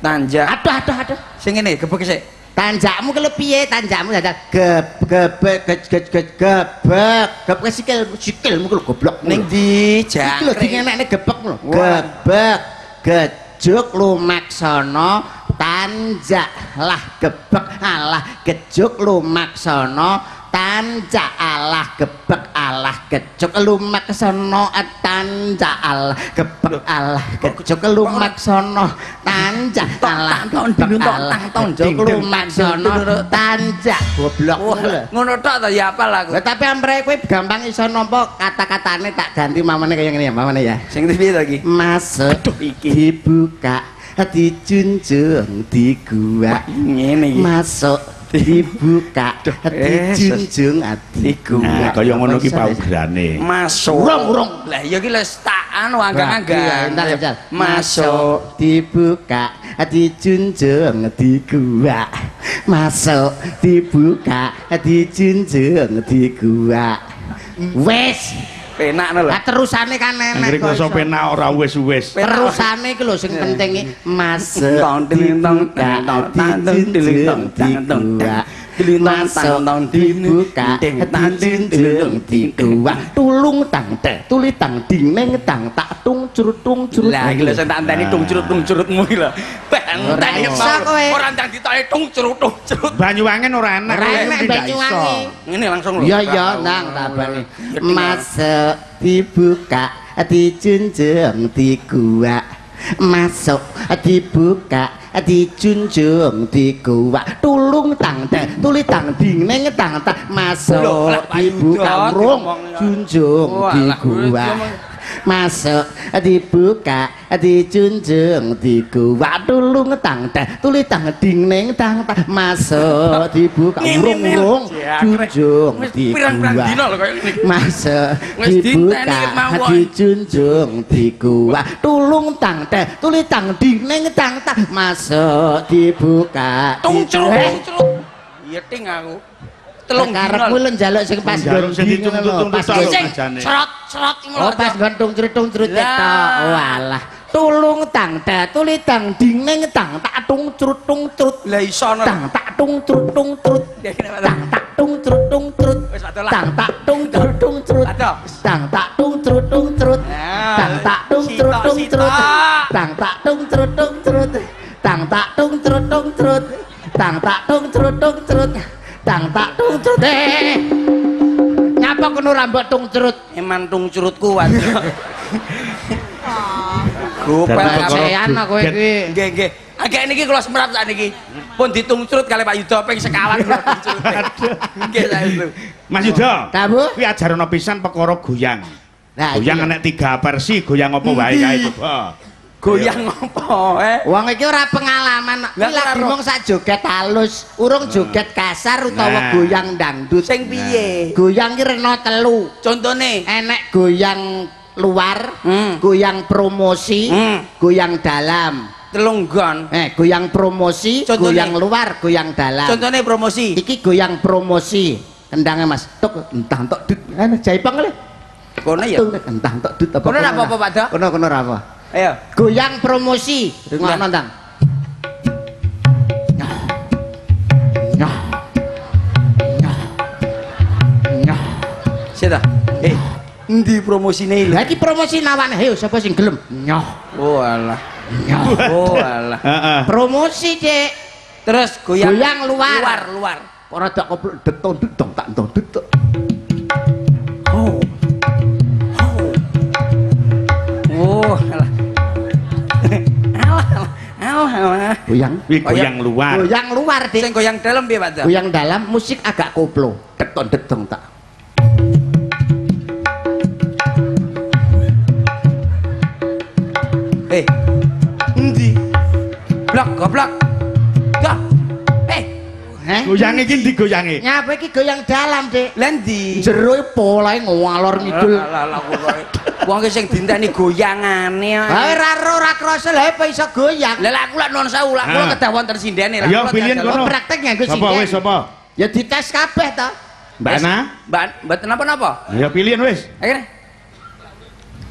Tanjak. Aduh aduh aduh. Sing ngene gebek sik. Tanjakmu ki lho piye tanjakmu jajal. Geb gebek gej gej gej gebek. Gebek sikil sikilmu ki lho goblok. Ning di Iki lho jangkrik. dingenekne gebek lho. Wah. Gebek gejuk lumaksana tanjak lah gebek alah gejuk lumaksana tanca Allah gebek Allah kecuk lumak sono tanca Allah gebek Allah kecuk lumak sono tanca Allah gebek Allah kecuk lumak sono tanca goblok. Ngono tok to? Ya apal aku? Tapi ampre kowe gampang iso nampa kata-katane tak ganti mamane kaya ngene ya mamane ya. Sing piye to iki? Masuk iki. dibuka dijunjung digua ngene iki. Masuk dibuka, eh, dijunjung di Nah, gua. kaya ngono ki paugerane. Masuk. Urung, urung. Lah ya iki wis tak anu anggang-anggang. Masuk. dibuka, dijunjung di gua. Masuk dibuka, dijunjung di gua. Wes, Penak no lho. lah terusane kan kok krasa iso. penak ora wis-wis. terusane iki lho sing penting masuk Tong, tong, tong, tong, tong, tong, tong, tong, tong, tong, dibuka tang, dijunjung dikuak tulung tang teh tuli tang ding neng tang tak tung curut tung curut Lah iki lho sing tak anteni tung curut tung curutmu iki lho. Ora Benteni iso mau. kowe. Ora ndang ditoni tung curut tung curut. Banyuwangen ora enak. Ora Banyuwangi. Ngene langsung lho. iya iya nang tabane Ya, tinggal. masuk dibuka dijunjung dikuak masuk dibuka dijunjung dikuwa tulung tang teh tuli tang dingeng tang tang. Masuk dibuka rung junjung dikuwa masuk dibuka dicunjung digowa tulung tang teh tuli tang ding ning tang masuk dibuka urung urung junjung digowa masuk dibuka dicunjung digowa tulung tang teh tuli tang ding ning tang masuk dibuka tungcung iya ting aku. Telung karepmu dino. lho njaluk sing pas Njaluk sing ngono tok lho, Sing serot iki Oh pas gantung cerutung cerut Lah. cetok walah. Tulung tang teh tuli tang dineng tang tak tung cerutung cerut Lah iso tang tak tung cerutung cerut Ya, kenapa, tang tak tung cerutung cerut Wis waduh lah. tang tak tung cerutung cerut Waduh. tang tak tung cerutung cerut Ya, tang tak tung cerutung cerut sitok. tang tak tung cerutung cerut tang tak tung cerutung cerut tang tak tung cerutung cerut tang tak tung cerut eh nyapa kono rambut tung cerut Eman tung curut kuat. Gopel kabeh. Percayaan aku iki. Nggih nggih. Agak niki kula semprap sak niki. pun ditungcrut kali Pak Yudo ping sekawan kula tungcrut. Nggih itu. Mas Yudo Ta, Bu? kuwi ajarono pisan perkara goyang Nah, goyang enek tiga versi goyang apa wae kae coba Goyang apa eh? Wong iki ora pengalaman. Kuwi lagi ora. mung sak joget halus, urung joget kasar utawa goyang dangdut. Sing piye? Goyang ki rena telu. Contone Enek goyang luar, Hmm. goyang promosi, Hmm. goyang dalam. telunggon. Eh, goyang promosi, Contohnya? goyang luar, goyang dalam. Contone promosi. Iki goyang promosi. Kendangnya Mas, tok entah tok dut. Ana jaipang le. Kono ya. Entah tok dut apa. Kono apa-apa, Pak? Kono kono ora apa. Ayo. Goyang promosi. Nyah. Nyah. Sita. Eh, endi promosine lho? Lah iki promosi nawane. Ayo sapa sing gelem? Nyah. Oh alah. Nyah. Oh alah. Promosi, Dik. Terus goyang Goyang luar. Luar, luar. Ora tak koplok deton dut dong tak tok. Oh. Oh, alah. alah, Goyang. kuwi goyang luar Goyang luar, Dik. Sing goyang dalam piye, Pak? Goyang dalam musik agak koplo. Deton detong tak. Eh. Endi? Blok, goblok. Eh, Heh. goyang iki ndi goyange Nyapa iki goyang dalam, Dik. lendi. Jero polahe ngalor ngidul. Lah lah. Wong ki sing dinteni goyangane. Ha ora ro ora krasa lha apa iso goyang. Lah lah aku lak nuwun sewu, lak kula Ah. kedah wonten sindene lah. Kula pilihan. Oh, praktek nganggo sapa sinden. wis sapa Ya dites kabeh to. Mbak Ana Mbak, mboten napa-napa. ya pilihan wis Akhirnya.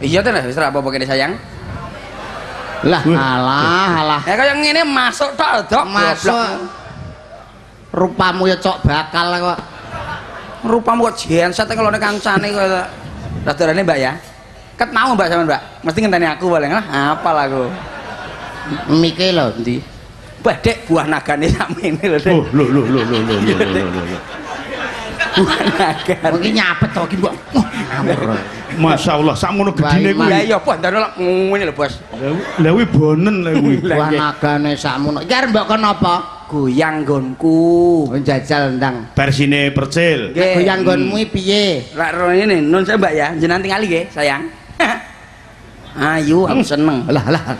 Iya tuh wis ora apa-apa kene sayang. Lah alah alah. Ya kaya ngene masuk tok, Dok. Masuk. Rupamu ya cok bakal kok. Rupamu kok jenset kalau nek kancane kok. Dadarane Mbak ya. Ket mau Mbak sampean, Mbak. Mesti ngenteni aku paling lah. Apal aku. Mike lho. Endi? Wah, Dek, buah nagane sakmene lho, Dek. oh lho lho lho lho lho lho lho, lho lho. Buah naga. Mungkin nyapet to iki, Mbok. Wah, ngawur. Masya Allah sakmono gedine Baik, kuwi Ya iya, Bos, ndane lak ngene lho, Bos. kuwi bonen lha kuwi Wah nagane sakmono. Iki arep mbok apa? Goyang nggonku. Oh, jajal ndang. versine percil Nggih. Goyang nggonmu iki piye? Lak ro ini nun saya Mbak ya, jenengan tingali nggih, sayang. Ayu, aku seneng. Lah lah.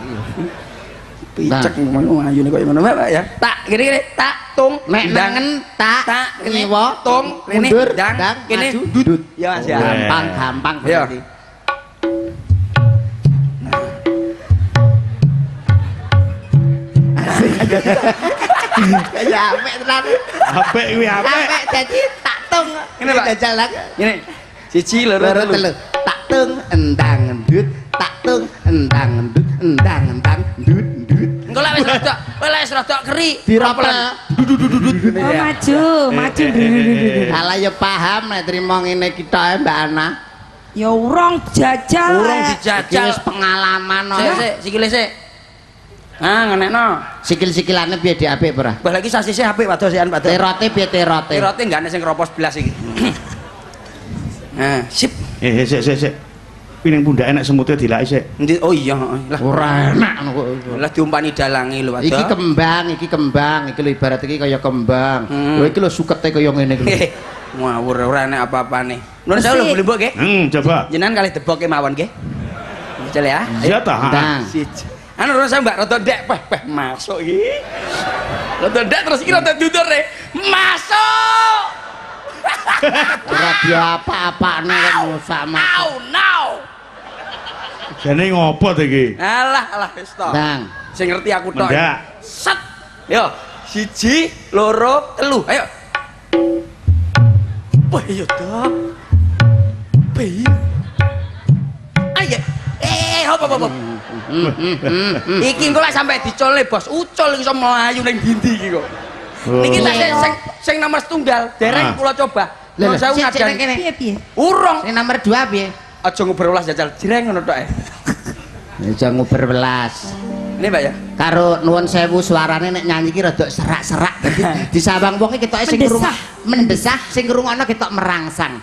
Picek ngono ayune koyo ngono Mbak ya. Tak gini gini, tak tung. Nek nangen tak tak ngiwa tung, kene mundur dang, dang kene maju, dut. dut. Ya Mas ya. Gampang gampang Iya. berarti. Ya apik tenan. apik kuwi apik Apik dadi tak tung. Ngene, Pak. Jajal lagi. Ngene. Siji loro Loro telu. Tak tung endang endut, tak tung endang endut, endang endang endut endut. Engko lek wis lek wis rada keri. Dirapel. Oh, maju, maju. Ala ya paham nek trimo ngene kita Mbak Ana. Ya urung jajal. Urung eh. Dijajal. wis pengalaman Sik ora. sik sikile sik. Ah, ngenekno. Sikil-sikilane piye diapik ora? Bah lagi sasise apik waduh sian waduh. Terote piye terote? Tirote enggak ana sing keropos belas iki. Nah, sip. eh eh, sik sik sik kuwi ning pundake nek semute dilaki sik Endi oh iya, heeh. lah Ora enak ngono kok. lah diumpani dalangi lho waduh. Iki kembang, iki kembang, iki lho ibarat iki kaya kembang. Hmm. Lho iki lho sukete kaya ngene iki. lho. Ngawur ora enak apa-apane. Nuwun sewu lho beli mbok nggih. hmm coba Jenengan kalih deboke mawon nggih. Jel ya. iya ta. Siji. Anu sewu Mbak rada ndek peh peh masuk iki. Rada ndek terus iki rada dudur re. Masuk. Ora diapa-apane kok sama. Au, now. jane ngopo to iki Alah, alah wis to. Ndang. Sing ngerti aku tok. mendak Set. Yo, siji, loro, telu. Ayo. Wah, iya dah. Bayi. Ayo. Eh, hop hop hop. Iki engko lek sampe dicol le, Bos. Ucul iso mlayu ning dindi iki kok. Oh. Niki Iya. sing sing nomor setunggal, dereng Ah. kula coba. Lho, saya ngadan. kene. Piye piye? Urung. Sing nomor 2 piye? Aja ngobrol ulas jajal jreng ngono tok. eh. Aja nguber welas. Ini, Mbak ya. Karo nuwun sewu suarane nek nyanyi ki rada serak-serak. Dadi disawang wong iki ketoke sing Mendesah. ngrungok mendesah, sing ngrungokno ketok merangsang.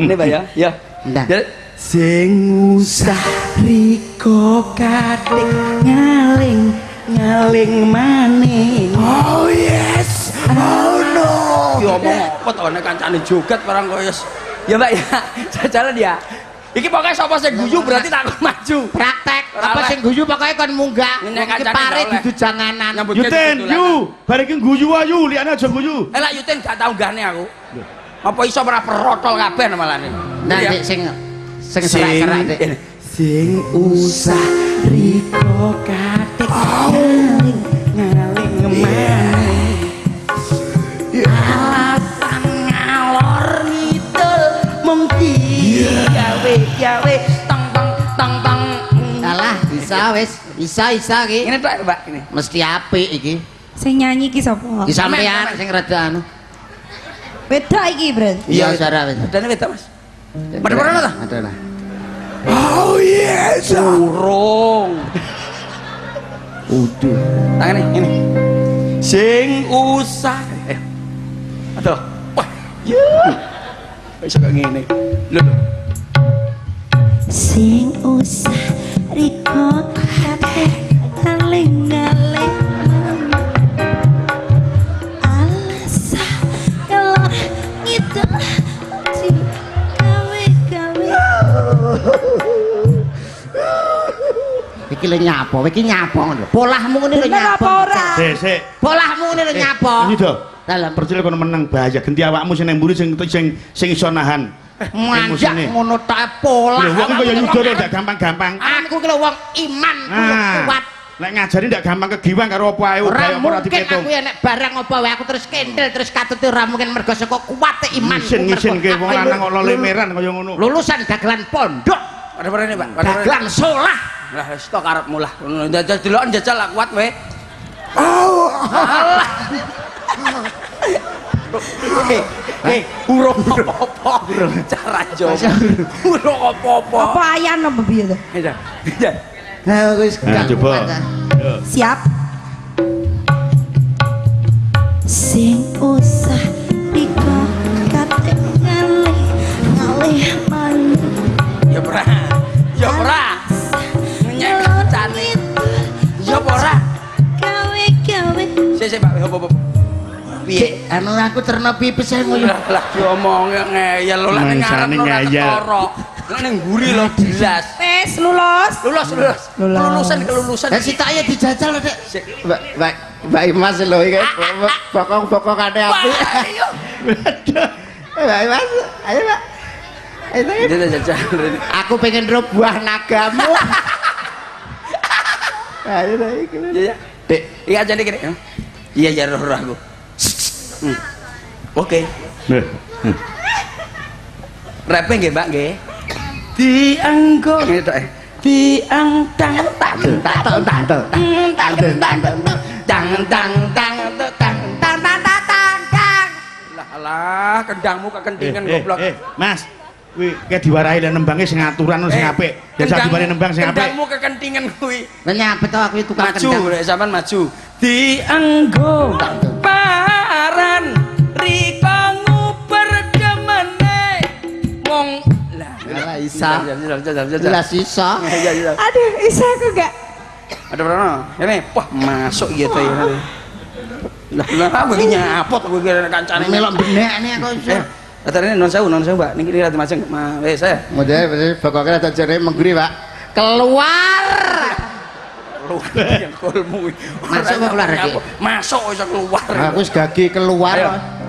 Ini, Mbak ya. Ya. Ndang. Ya. Sing usah riko katik ngaling ngaling maning Oh yes. Oh no. Ya omong apa to nek kancane joget barang kok yes. Ya Mbak ya, jajalan ya. Iki pokoknya sapa sing guyu berarti tak kon maju. praktek apa sing guyu pokoke kon munggah iki pare dudu janganan Yuten, yu, bareng guyu ayu, liane aja guyu. Eh lah Yutin gak tau gane aku. Apa iso ora perotol kabeh malah nih. nah Dik, sing sing serak-serak sing usah riko katik. Ngaling ngaling maning alatan ngalor ngidul. Mung gawe gawe. Tong tong tong tong. Alah bisa wis. Bisa bisa iki ini tok mbak ini. Mesti apik iki. Sing nyanyi ki sapa? Iki sampean sing rada anu. Beda iki, Bro. iya Sarah wis dan wedok mas pada pernah tak? Ada lah. Oh yes. Burung. Udah. Tangan ini. ini. Sing usah. Eh. eh. Aduh. Wah. Ya. Bisa kayak gini. Lu. Sing usah riko kabeh taling-aling. Alasah kalau gitu. Iki lho nyapa iki nyapa ngono polahmu ngene lho ora? Sik, polahmu ngene lho nyapa Yudo. dalam Percil kono menang bahaya genti awakmu sing nang mburi sing sing sing iso nahan. manjak Emosine. ngono tok polah Lho wong kaya Yudo ndak gampang-gampang. aku ki lho wong iman Ah. kuat Nek ngajari ndak gampang kegiwang karo apa ae ora ora mungkin aku ya nek barang apa wae aku terus kendel terus katute ora mungkin mergo saka kuwate iman Ngisin-ngisin ke wong lanang kok lemeran kaya ngono. lulusan dagelan pondok pernah ini, Pak. Dagelan solah Lah wis tok karepmu lah. Ngono jajal deloken jajal lah kuat wae. Hei, hei, urung apa-apa. Cara jawab. Urung apa-apa. Apa ayan apa piye to? Iya. Nah wis Nah, coba. Siap. sing usah riko kate ngalih ngalih maning Ya ora. Ya ora. Nyek kancane. Ya ora. gawe gawe Sik sik Pak. Piye? Dik, anu aku terna pipis ae ngoyo Lah lah diomong ngeyel lho lah ning ngarep ora ngeyel. ketara. Nek ning mburi lho jelas lulus. Lulus lulus. Lulusan kelulusan dan si tak dijajal dek. Baik baik mas lho pokok pokok ada ada, baik mas ayo. Pak eh, ya. aku pengen roh buah nagamu. Nah, ayo ya iya. dek iya jadi gini. Iya ya roh roh aku. Hmm. Oke. Hmm. Rapping nggih Mbak nggih. Dianggo ngene eh. Diang tang tang tang tang tang tang tang tang tang tang tang tang tang tang tang. Lah alah, kendangmu kekendingan eh, goblok. eh, Mas, kuwi kayak diwarahi lah nembangnya sing aturan sing apik. Biasa kendang- diwarahi nembang sing apik. Kendangmu kekendingan kuwi. Lah nyapa to aku tukang maju lek sampean maju dianggo paran rika nguber kemene mong lah Isa. Lah Isa. Aduh, Isa aku enggak. Ada Brono. Ini wah masuk ya ya. Lah lah aku iki nyapot aku kira kancane melok benekne aku iso. Eh, ini non sewu, non sewu, Pak. Niki rada macam ma wis saya. Mudah, mudah. bokoknya rada jere mengguri, Pak. Keluar. Masuk kok keluar lagi. Masuk iso keluar. Aku segagi keluar.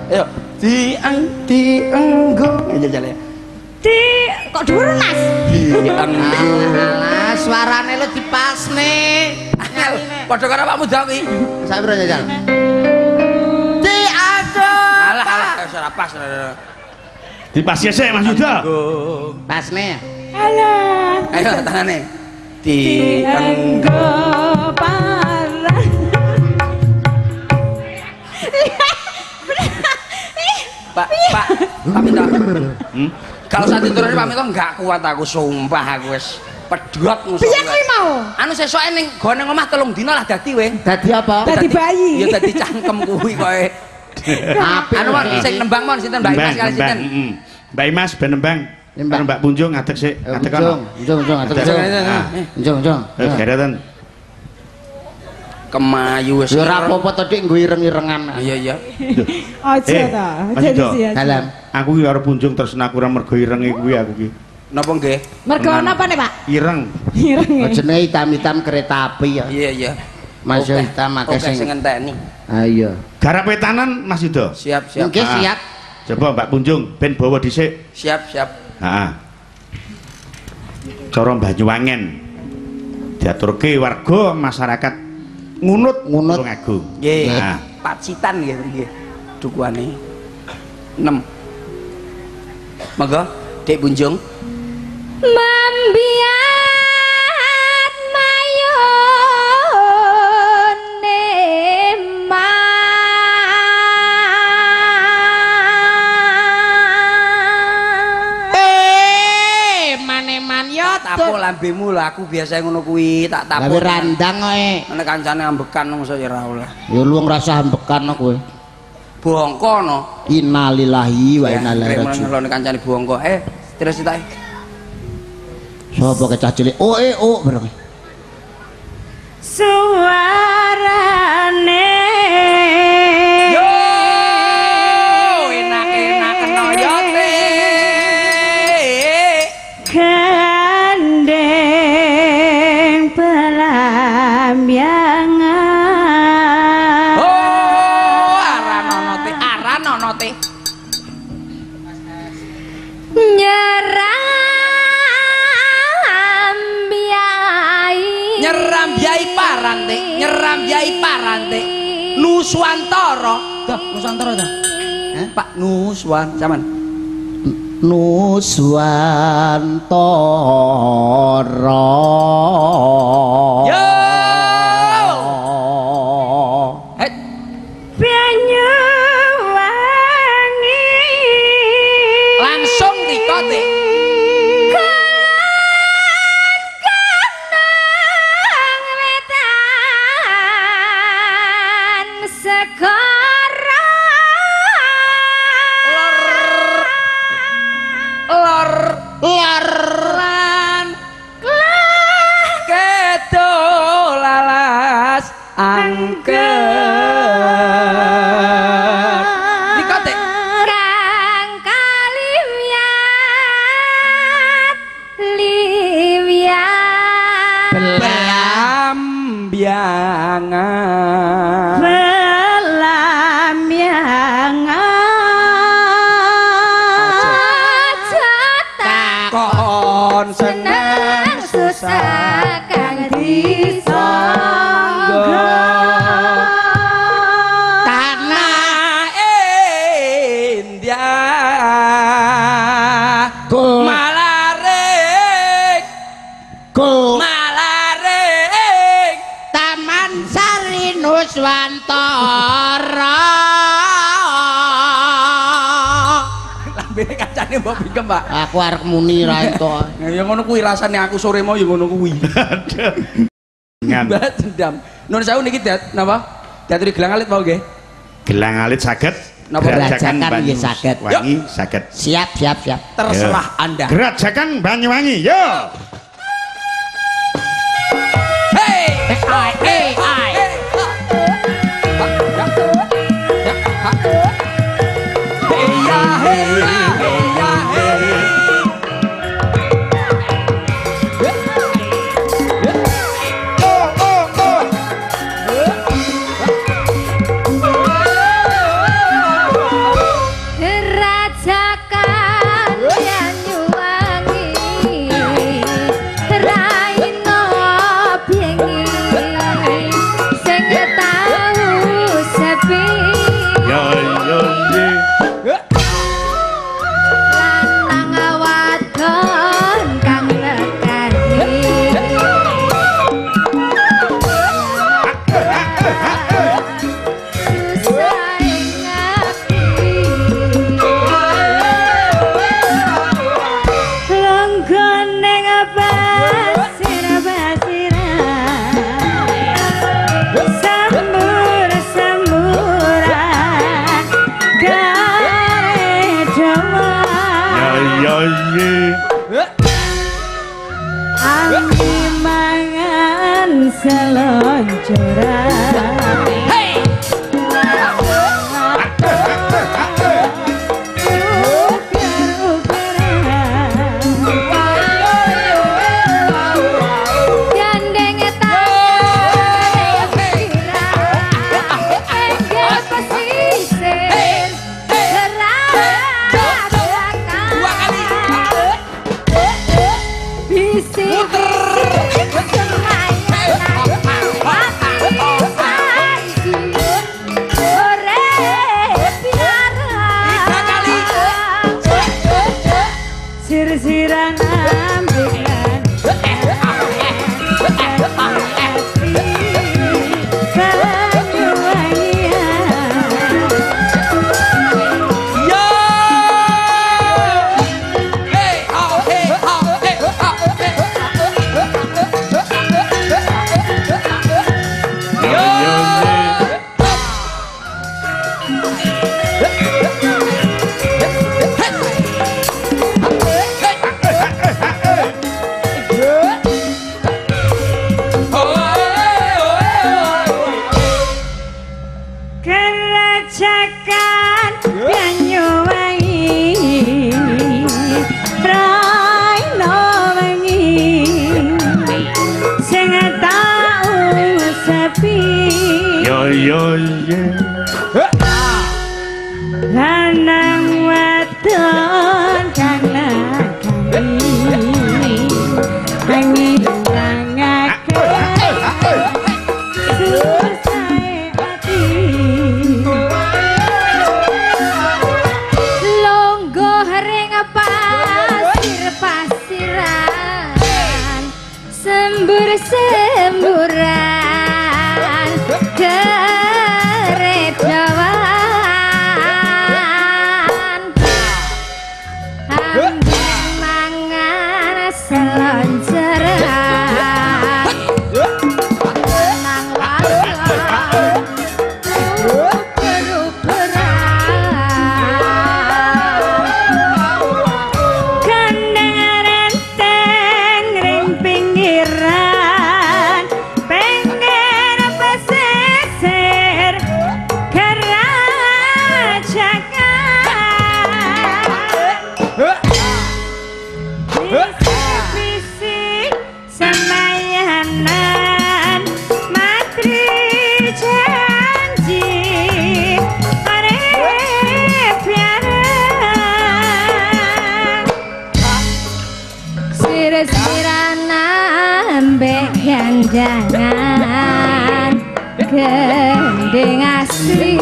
Ayo. tiang Diang dienggo. Ayo jalan. Ya. Di kok dhuwur Mas? Dianggo. Alah, suarane lu dipasne. Angel, padha karo awakmu dak kuwi. Sabro jajal. Dianggo. Alah, alah, wis ora pas. Dipasya sik Mas Yuda. Pasne. Alah. Ayo tangane. Dianggo. Dianggo parah. Pak, Pak, Pak Minto. Hmm? Kalau saat itu Pak Minto enggak kuat aku sumpah aku wis pedhot musuh. Piye kuwi mau? Anu sesuke ning gone omah telung dina lah dadi we. Dadi apa? Dadi bayi. Ya dadi cangkem kuwi kowe. Apik. Anu mon sing nembang mon sinten Mbak Imas kali sinten? Mbak Imas ben nembang. Mbak Punjung ngadeg sik, Eh, ngadeg kono. unjung, unjung, atur Ada. unjung. Ah. Kemayu wis. Ya ora apa-apa to Dik nggo ireng-irengan. Iya iya. Aja Eh, ta. Aja. Dalam. Aku ki karo punjung tresna kurang mergo irenge kuwi aku ki. Napa nggih? Mergo napa nih, Pak? Ireng. Ireng. ya? Jenenge hitam-hitam kereta api ya. Iya iya. Mas Oke, hitam akeh oke, sing ngenteni. Ayo. Garap wetanan Mas Ido. Siap siap. Nggih Ah. siap. Coba Mbak Punjung ben bawa dhisik. Siap siap. Heeh. Cara Banyuwangen. Diaturke warga masyarakat ngunut Ngunut. Tulung Agung. Nggih. Nah. Pacitan nggih nggih. Dukuane. 6. Monggo, Dek Bunjung. Mambiat Tapo lambemu lah aku biasa ngono kuwi, tak tapo. Gawe randang kowe. Nek kancane ambekan mongso ya ora oleh. Ya lu ngrasa ambekan kowe. Bongko no. Innalillahi wa Ya, inna ilaihi krek raji'un. menawa kancane bongko. Eh, terus tak. Sopo kecah cilik? Oh eh oh bareng. Suarane Yai Parante. Nuswantara. Dah, Nuswantara dah. Eh, Pak Nuswan, sampean. Nuswantara. Yo. Bingkem, Pak. Aku arep muni ra ento. Ya ngono kuwi rasane aku sore mau ya ngono kuwi. Ngan. Mbak dendam. Nun sewu niki dat napa? Diaturi gelang alit mau nggih. Gelang alit saged. Napa gerajakan nggih saged. Wangi saged. Siap siap siap. Terserah Anda. Gerajakan Banyuwangi. Yo. Hey! ai eh ai. Heya heya heya heya. see.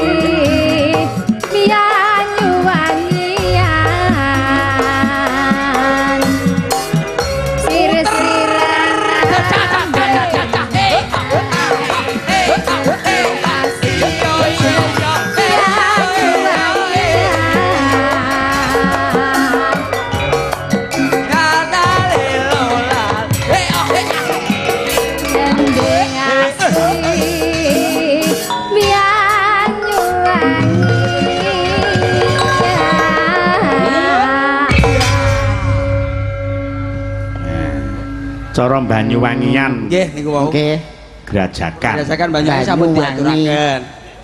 Banyuwangian Nggih niku wau. Oke. Grajakan. Berdasarkan banyak sampun Banyuwangi. diaturaken.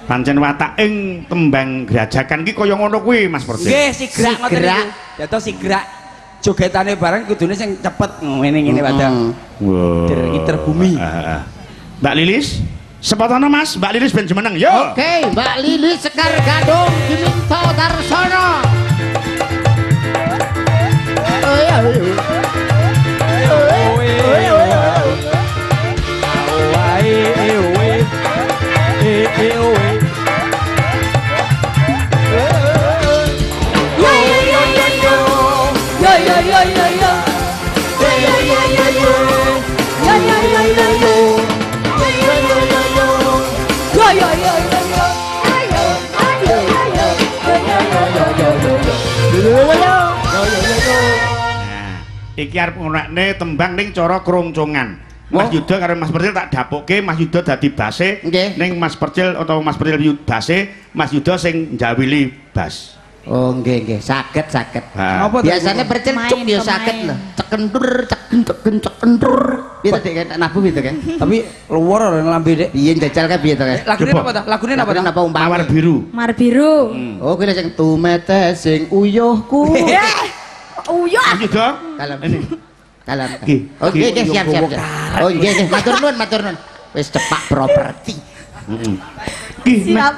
Pancen watak ing tembang Grajakan ki kaya ngono kuwi Mas Persil. Nggih, sigrak ngoten niku. Dados sigrak jogetane bareng kudune sing cepet ngene ngene padahal. Wow. Terbumi. Ah, ah, ah. Mbak Lilis, sepatono Mas, Mbak Lilis ben jemeneng. Yo. Oke, Mbak Lili Sekar Gadung Diminto Tarsono. Oh iya, iya. Nah, iki arep ngunekne tembang ning cara krungcungan. Mas Oh. Yuda karo Mas Percil tak dapoke, Mas Yuda dadi base, Nggih. ning Mas Percil atau Mas Percil yu- base, Mas Yuda sing njawili bas. Oh, nggih nggih, saged saged. To? Biasanya percil cuk ya Pemain, saged lho. Cekendur, ceken ceken cekendur. Piye to tak nabu piye to kan? Tapi luar orang lambe dek. Piye jajal kan piye to kan? Lagune apa ta? Lagune apa ta? Napa umpama? Mawar biru. Mar biru. Oh, kuwi sing tumete sing uyuhku. Uyuh. Ayo dong. Kalem. Ini. Kalem. Ki, Oke, oke, siap, siap. siap. Oh, nggih, nggih, matur nuwun, matur nuwun. Wis cepak properti. Ki, Siap.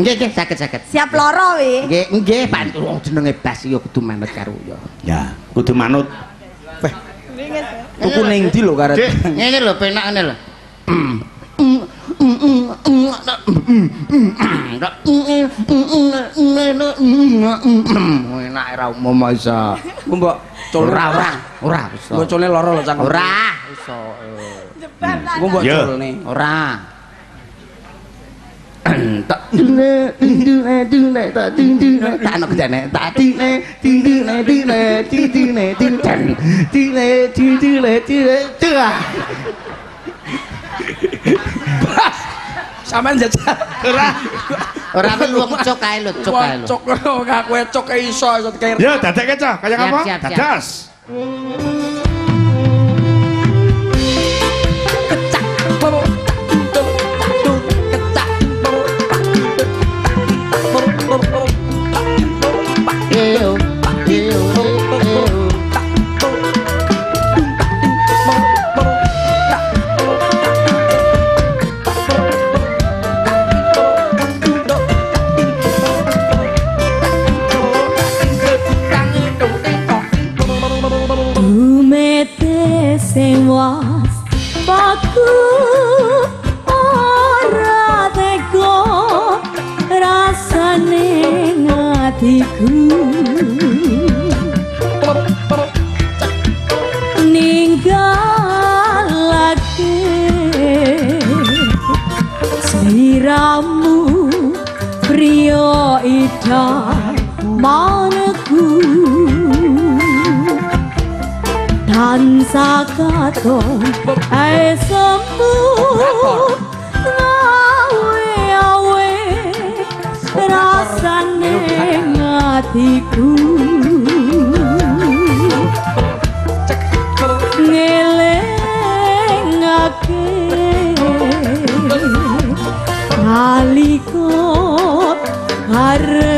Nggih, nggih, saged, saged. Siap loro wi. Nggih, nggih, Pak. Wong jenenge Bas ya kudu manut karo ya. Ya, kudu manut. Tuku ning ndi lho karet? Ngene lho, penak ngene lho. Enak ora umum isa. Mbok cul Ora, ora, ora iso. Mbok cule loro lho cangkem. Ora iso. Mbok culne. Ora. tak dune dune dune tak dune tak ana kendane tak dune dune dune dune dune dune dune dune dune Sampeyan jajal. ora. ora men wong cok kae lho cok kae lho Cok aku cok iso iso kayak Ya, dadek keca, kaya apa? siap, siap. Dadas. Sewas paku ora teko rasane ngatiku ninggalake sliramu priya ida maneku ันสากาตนไอสมบูรณ์าวเวเวรัสเนงาทิกูอาลีกอดฮาร์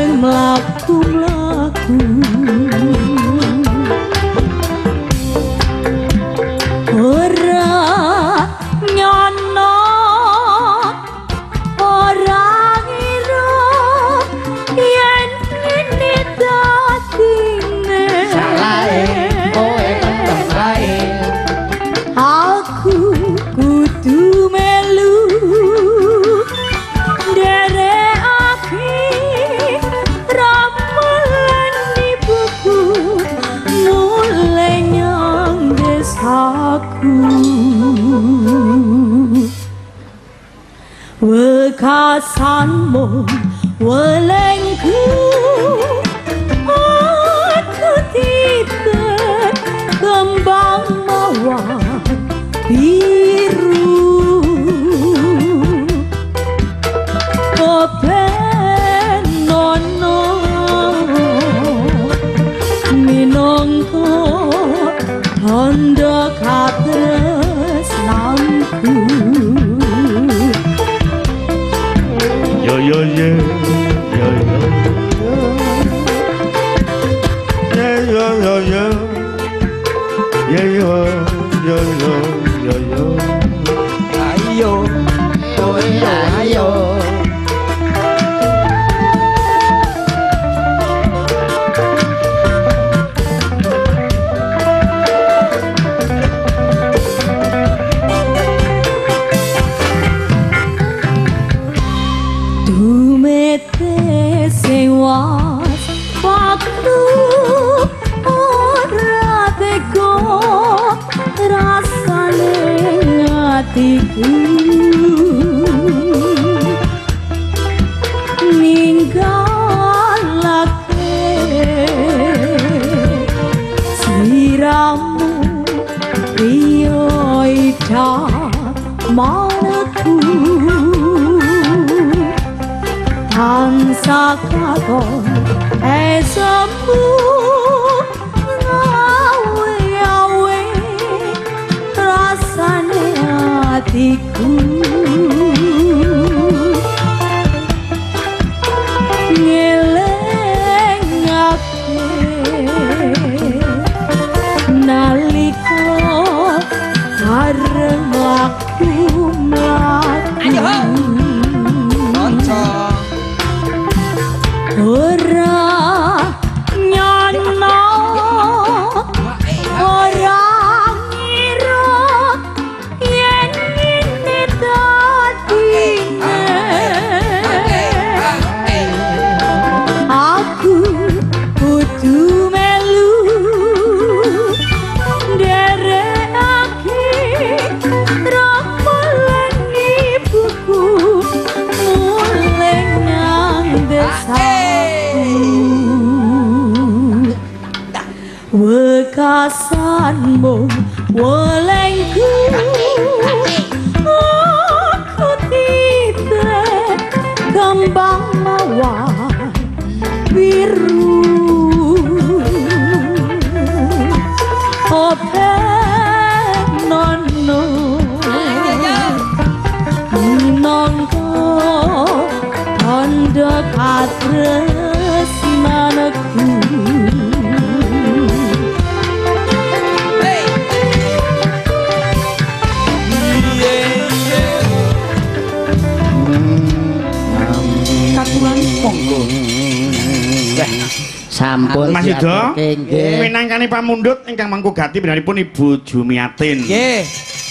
pamundhut ingkang mangku gati benaripun Ibu Jumiatin. Nggih.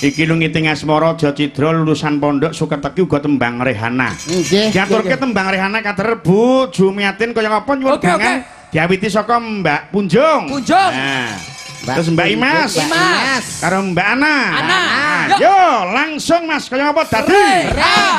Iki lungiting asmara Aja Cidra lulusan pondok Suketeki uga tembang Rehana. Nggih. diaturke tembang Rehana kader Bu Jumiatin kaya apa nyuwun Oke, bangan diawiti saka Mbak Punjung. Punjung. nah. Mbak terus Mbak Imas. Imas. karo Mbak Ana. Ana. Nah, Yo. yo langsung Mas kaya apa dadi. Sekar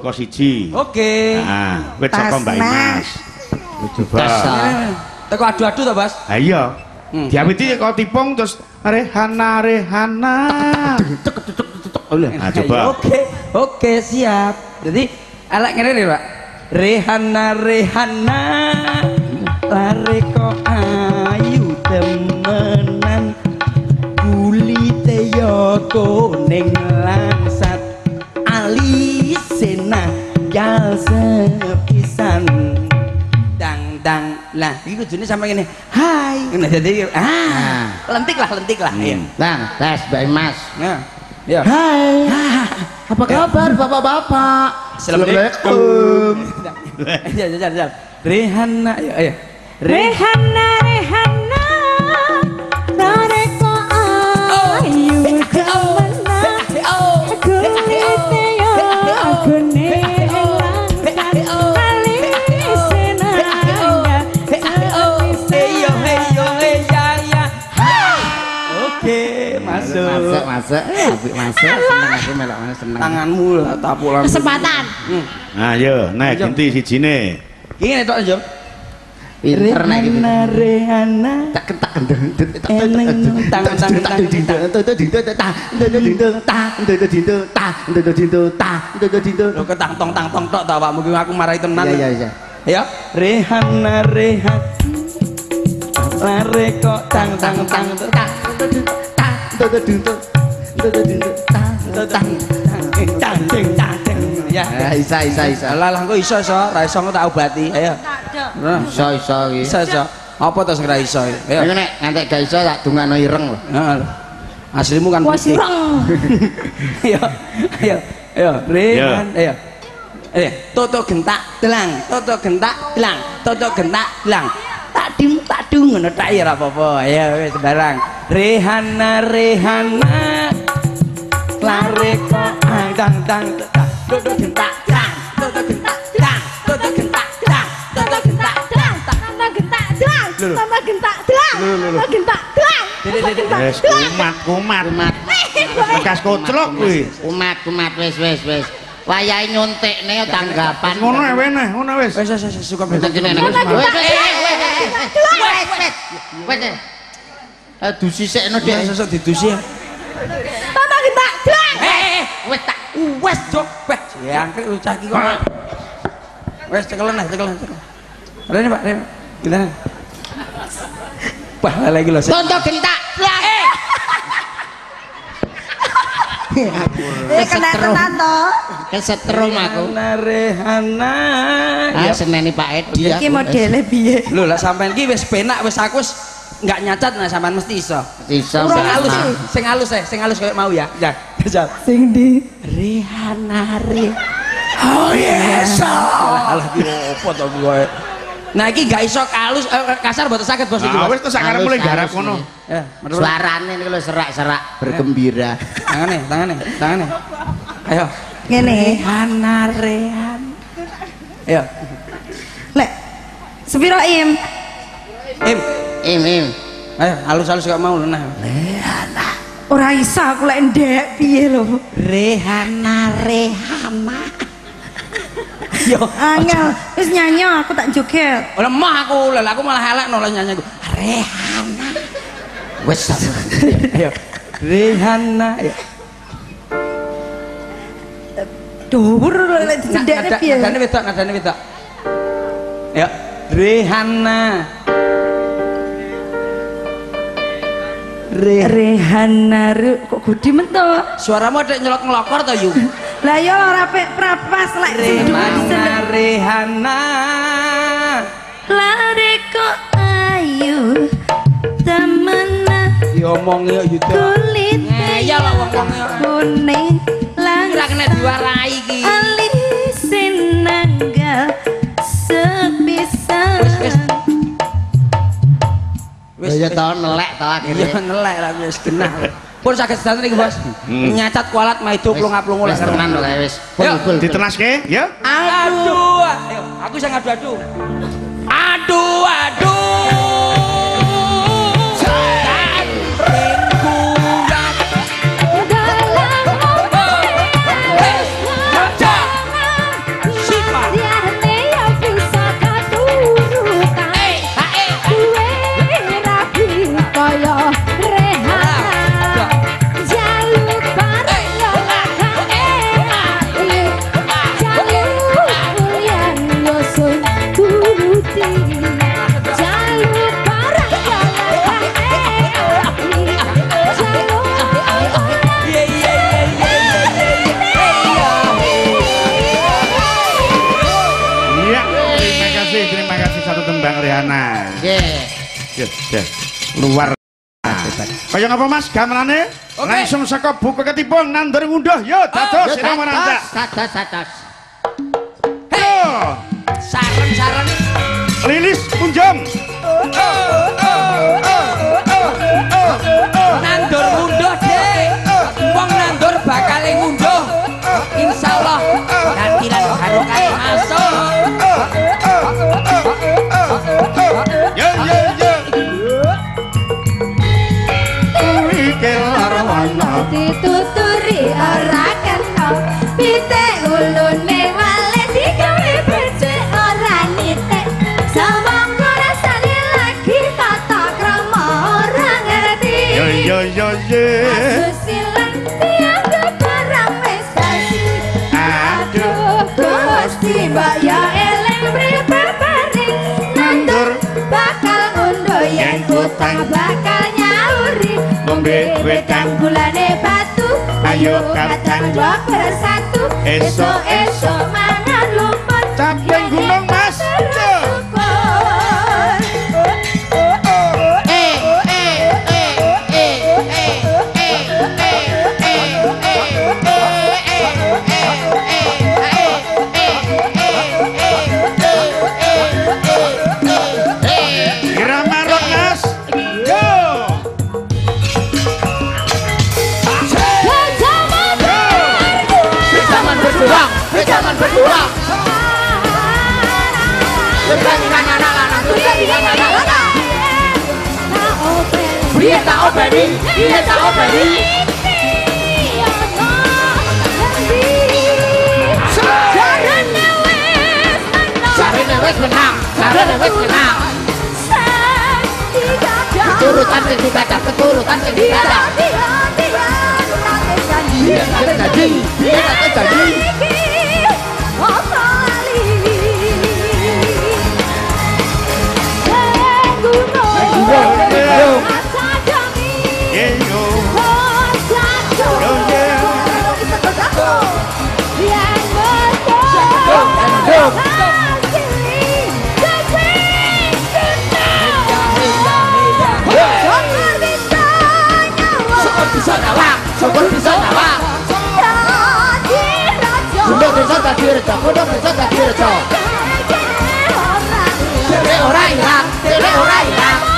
Mboko siji. Oke. Nah, wit saka Mbak Mas. Imas. Coba. Eh, Teko adu-adu to, Bas? Ha iya. Hmm. Diawiti kok tipung terus Rehana Rehana. Nah, coba. Ayo, Oke, oke siap. Jadi elek ngene nih, Pak. Rehana Rehana kudune sampe ngene hai ngene jadi ah lentik lah lentik lah Hmm. iya Bang, tes Mbak Imas. nah iya Hai. Apa kabar Bapak-bapak? Assalamualaikum. Ya, ya, ya, ya. Rehana, ayo, ayo. Rehana Masuk. Apik masuk. Seneng aku melok seneng. Tanganmu lah tapulan. Kesempatan Hmm. Nah, yo, nah Ayo. ganti sijine. Iki ngene tok, Jom. Pinter nek iki. Rehana. Tak kentak kendeng. Eneng, tang, tang, tang, ketang tong tang tong tok ta awakmu ki aku marahi tenan. Iya, iya, iya. Ya, Rehana, Rehan. Lare kok tang tang tang tang. Tang tang tang tang. Ya. Ah, Isa, isa, isa. Lah lah kok iso iso, ra iso kok tak obati. Ayo. Iso, iso iki. Iso iso. Apa to sing ra iso? Ayo. Ayo nek ngantek gak iso tak dungakno ireng lho. Heeh. Aslimu kan Wah putih. Ayo. Ayo. Ayo, Rehan. Ayo. Eh, toto gentak telang, toto gentak telang, toto gentak telang. Tak dim tak dung ngono tak ya ora apa-apa. Ayo wis sembarang. Rehana Rehana. Lare kok ang tang tang tang. Toto gentak telang, toto gentak telang, toto gentak telang, toto gentak telang. Tambah gentak telang Tambah gentak telang Tambah gentak dede. Wes kumat, kumat. Kumat. Bekas koclok kuwi. Kumat, kumat wis wis wis. Wayahe nyuntikne tanggapan. Ngono ae wene, ngono wis. Wes wes wes suka Wis wis wis wis wis. Wis. Aduh sisikno Dia Dek. sosok didusi ya. Tambah gentak telang Eh, wes tak wes jok wes. Ya angkel ucah iki kok. Wes cekelen lah, cekelen. cekelen. Rene Pak, rene. Gimana? Wah, lagi lho. Tonto gentak. Eh, Eh kena tenan to Kesetrum aku. Rehana, Rehana. Ah Ya. seneni Pak Edi Iki aku. modele piye Lho lah sampean ki wis penak wis aku wis enggak nyacat nah sampean mesti iso. Iso Sing halus, sing halus eh, sing halus kayak mau ya. Ya, jajal. Sing di Rehana Re. Oh yes. Alah ki opo to kowe. Nah iki gak iso kalus eh, kasar mboten saged bos iki. Ah Bos. wis terus sakare mulai garap ngono. Ya, Suarane niku lho serak-serak bergembira. tangane, tangane, tangane. Ayo. ngene Rehana Rehan. Ayo. lek sepiro im Im. Im im. Ayo, halus-halus gak mau nah. ora iso aku lek ndek piye lho Rehana Rehana. Yo, angel wis nyanyi aku tak joget lemah aku, lha aku malah elek nolak nyanyi aku. Rehana. Wis. Ayo. Rehana. Ayo. dhuwur lek dicendekne Nada- piye Nadane wedok, nadane wedok. Ya, Rehana. Re Rehana Re- kok gudi men to Suaramu ada nyelok ngelokor to, Yu? lah yo ora prapas lek sing Rehana, Rehana. Lare kok ayu temenan Diomongi yo Yuda. kulit Ngeyel kok wong-wonge. kuning Ora kena diwarai iki. alisin nanggal sepisan Wis, Ya tau nelek to Iya akhirnya. ngelek lah wis genah. Pun sakit sedanten iki, Bos. Hmm. Nyacat kualat maido plung-aplung Wis tenan lho wis. Pul. Ditenaske ya. Aduh. Ayo, aku sing adu-adu. Aduh, aduh. luar kaya ngapa mas? Gamrane langsung saka buku ketipun nandur ngunduh Yo dados ini mau nandak dados Hei. Sareng-sareng. lilis punjung oh oh oh oh. Yen kutang bakal nyauri Ngombe wedang. bulane batu Ayo, kadang dua bersatu Esok, Esok-esok mangan lumpur Capek tak openi, dia tak openi. Sarene wes menang, sarene wes menang. Keturutan sing dibadak, keturutan sing dibadak. Dia tak terjadi, dia tak terjadi. 전화와 저골피 전화와 중독된 전다 들었죠 고독된 전다 들었죠 들레오라이라 들레오라이라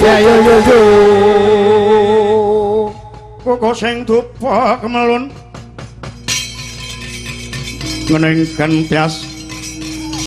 Yeah, yeah, yeah, yeah. kuku sing tupak melun. Ngeneng kentias